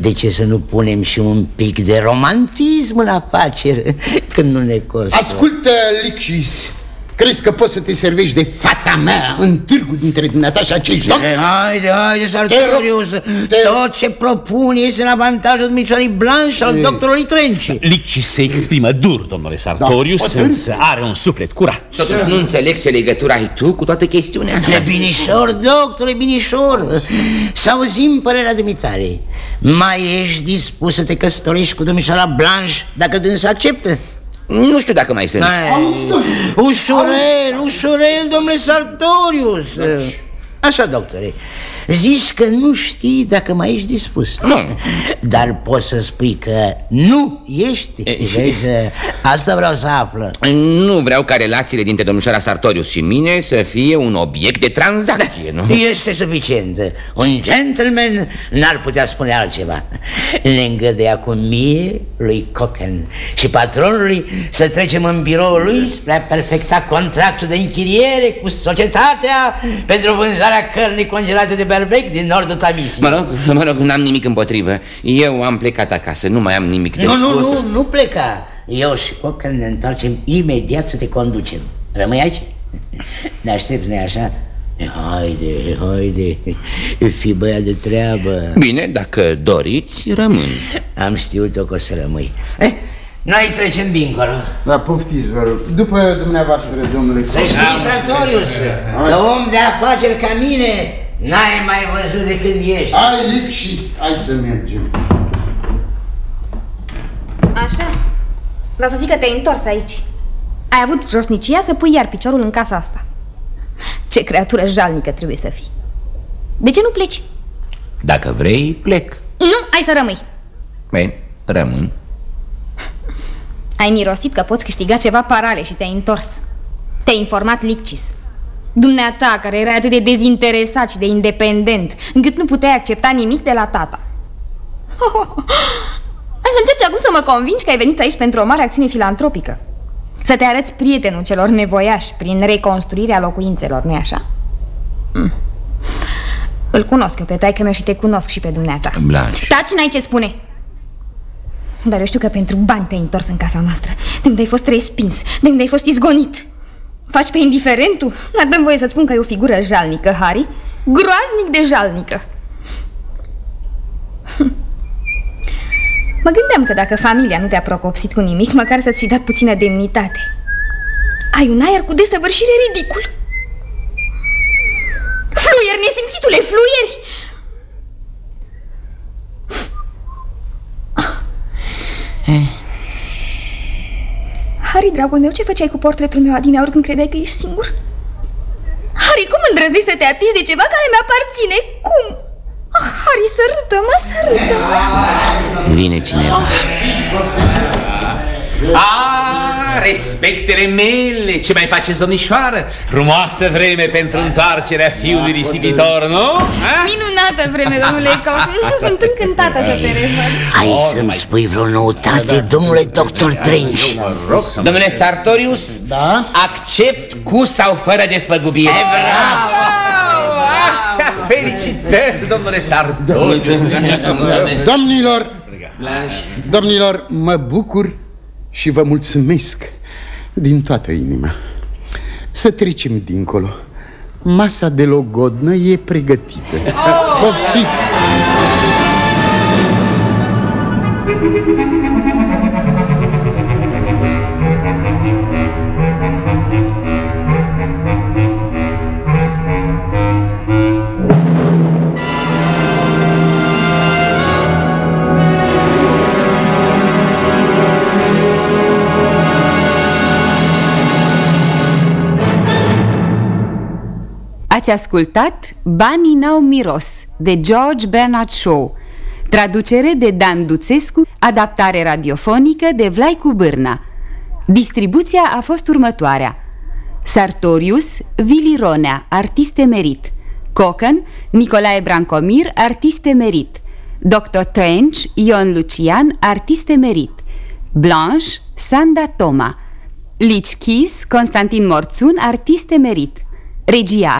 [SPEAKER 9] De ce să nu punem și un pic de romantism în afaceri *laughs* când nu ne costă?
[SPEAKER 7] Ascultă, Lixis, Crezi că poți să te servești de fata mea în târgul dintre dumneata și acești domni?
[SPEAKER 9] Haide, haide, Sartorius, tot ce propune este în avantajul Miciorii Blanche al doctorului Trenci.
[SPEAKER 3] Lici se exprimă dur, domnule Sartorius, da, însă are un suflet curat.
[SPEAKER 5] Totuși nu înțeleg ce legătură ai tu cu toată chestiunea
[SPEAKER 9] E binișor, doctore, binișor. Să auzim părerea dumitare. Mai ești dispus să te căsătorești cu domnișoara Blanche dacă dânsa acceptă?
[SPEAKER 5] Nu știu dacă mai sunt.
[SPEAKER 9] Ușurel, ușurel, domnule Sartorius Așa, doctore Zici că nu știi dacă mai ești dispus.
[SPEAKER 5] Nu. *laughs*
[SPEAKER 9] Dar poți să spui că nu ești. Vezi, asta vreau să află.
[SPEAKER 5] Nu vreau ca relațiile dintre domnișoara Sartorius și mine Să fie un obiect de tranzacție, nu?
[SPEAKER 9] Este suficient. Un gentleman n-ar putea spune altceva. Ne îngăduia acum mie, lui Cocken Și patronului să trecem în biroul lui Spre a perfecta contractul de închiriere cu societatea Pentru vânzarea cărnii congelate de berbec din nordul Tamisie
[SPEAKER 5] Mă rog, mă rog, n-am nimic împotrivă. Eu am plecat acasă, nu mai am nimic de
[SPEAKER 9] Nu, nu, nu, nu pleca. Eu și Cocken ne întoarcem imediat să te conducem. Rămâi aici? *laughs* Ne aștepți, ne așa? Haide, haide, fi băiat de treabă.
[SPEAKER 5] Bine, dacă doriți, rămân.
[SPEAKER 9] Am știut-o că o să rămâi. Eh, Noi trecem dincolo.
[SPEAKER 7] Da, poftiți, vă rog. După dumneavoastră, domnule
[SPEAKER 9] Să știți, Sartorius, că om de afaceri ca mine N-ai mai văzut de când ești.
[SPEAKER 7] Hai, Lic și hai să mergem.
[SPEAKER 8] Așa. Vreau să zic că te-ai întors aici. Ai avut josnicia să pui iar piciorul în casa asta. Ce creatură jalnică trebuie să fii. De ce nu pleci?
[SPEAKER 5] Dacă vrei, plec.
[SPEAKER 8] Nu, ai să rămâi.
[SPEAKER 5] Bine, rămân
[SPEAKER 8] Ai mirosit că poți câștiga ceva parale și te-ai întors. Te-ai informat Liccis. Dumneata, care era atât de dezinteresat și de independent Încât nu puteai accepta nimic de la tata. Oh, Ai să încerci acum să mă convingi că ai venit aici pentru o mare acțiune filantropică. Să te arăți prietenul celor nevoiași Prin reconstruirea locuințelor, nu-i așa? Mm. Îl cunosc eu pe taică meu și te cunosc și pe dumneata.
[SPEAKER 5] Blanche
[SPEAKER 8] Taci, n-ai ce spune Dar eu știu că pentru bani te-ai întors în casa noastră. De unde ai fost respins? De unde ai fost izgonit? Faci pe indiferentul? N-ar dăm voie să-ți spun că e o figură jalnică, Harry. Groaznic de jalnică. Mă gândeam că dacă familia nu te-a procopsit cu nimic Măcar să-ți fi dat puțină demnitate. Ai un aer cu desăvârșire ridicul. Fluier, nesimțitule, fluieri Harry, dragul meu, ce făceai cu portretul meu adineauri când credeai că ești singur? Harry, cum îndrăznești să te atingi de ceva care mi-aparține? Cum? Ah, Harry, sărută-mă, sărută-mă
[SPEAKER 5] Vine cineva oh.
[SPEAKER 3] Ah, respectele mele! Ce mai faceți, domnișoară? Frumoasă vreme pentru întoarcerea fiului risipitor, nu?
[SPEAKER 8] Minunată vreme, domnule Cox Sunt încântată să te revăd
[SPEAKER 9] Ai să-mi spui vreo noutate, domnule doctor Trench
[SPEAKER 5] Domnule Sartorius,
[SPEAKER 9] da?
[SPEAKER 5] accept cu sau fără despăgubire.
[SPEAKER 3] Bravo! Felicitări, domnule Sartorius.
[SPEAKER 7] Domnilor, domnilor, mă bucur și vă mulțumesc din toată inima. Să trecem dincolo. Masa de logodnă e pregătită. Oh! Poftiți!
[SPEAKER 11] Ați ascultat Banii n-au miros de George Bernard Shaw. Traducere de Dan Duțescu Adaptare radiofonică de Vlaicu Bârna. Distribuția a fost următoarea. Sartorius, Vili Ronea, artist emerit. Cocan, Nicolae Brancomir, artist emerit. Dr. Trench, Ion Lucian, artist emerit. Blanche, Sanda Toma. Lichchis, Constantin Morțun, artist emerit. Regia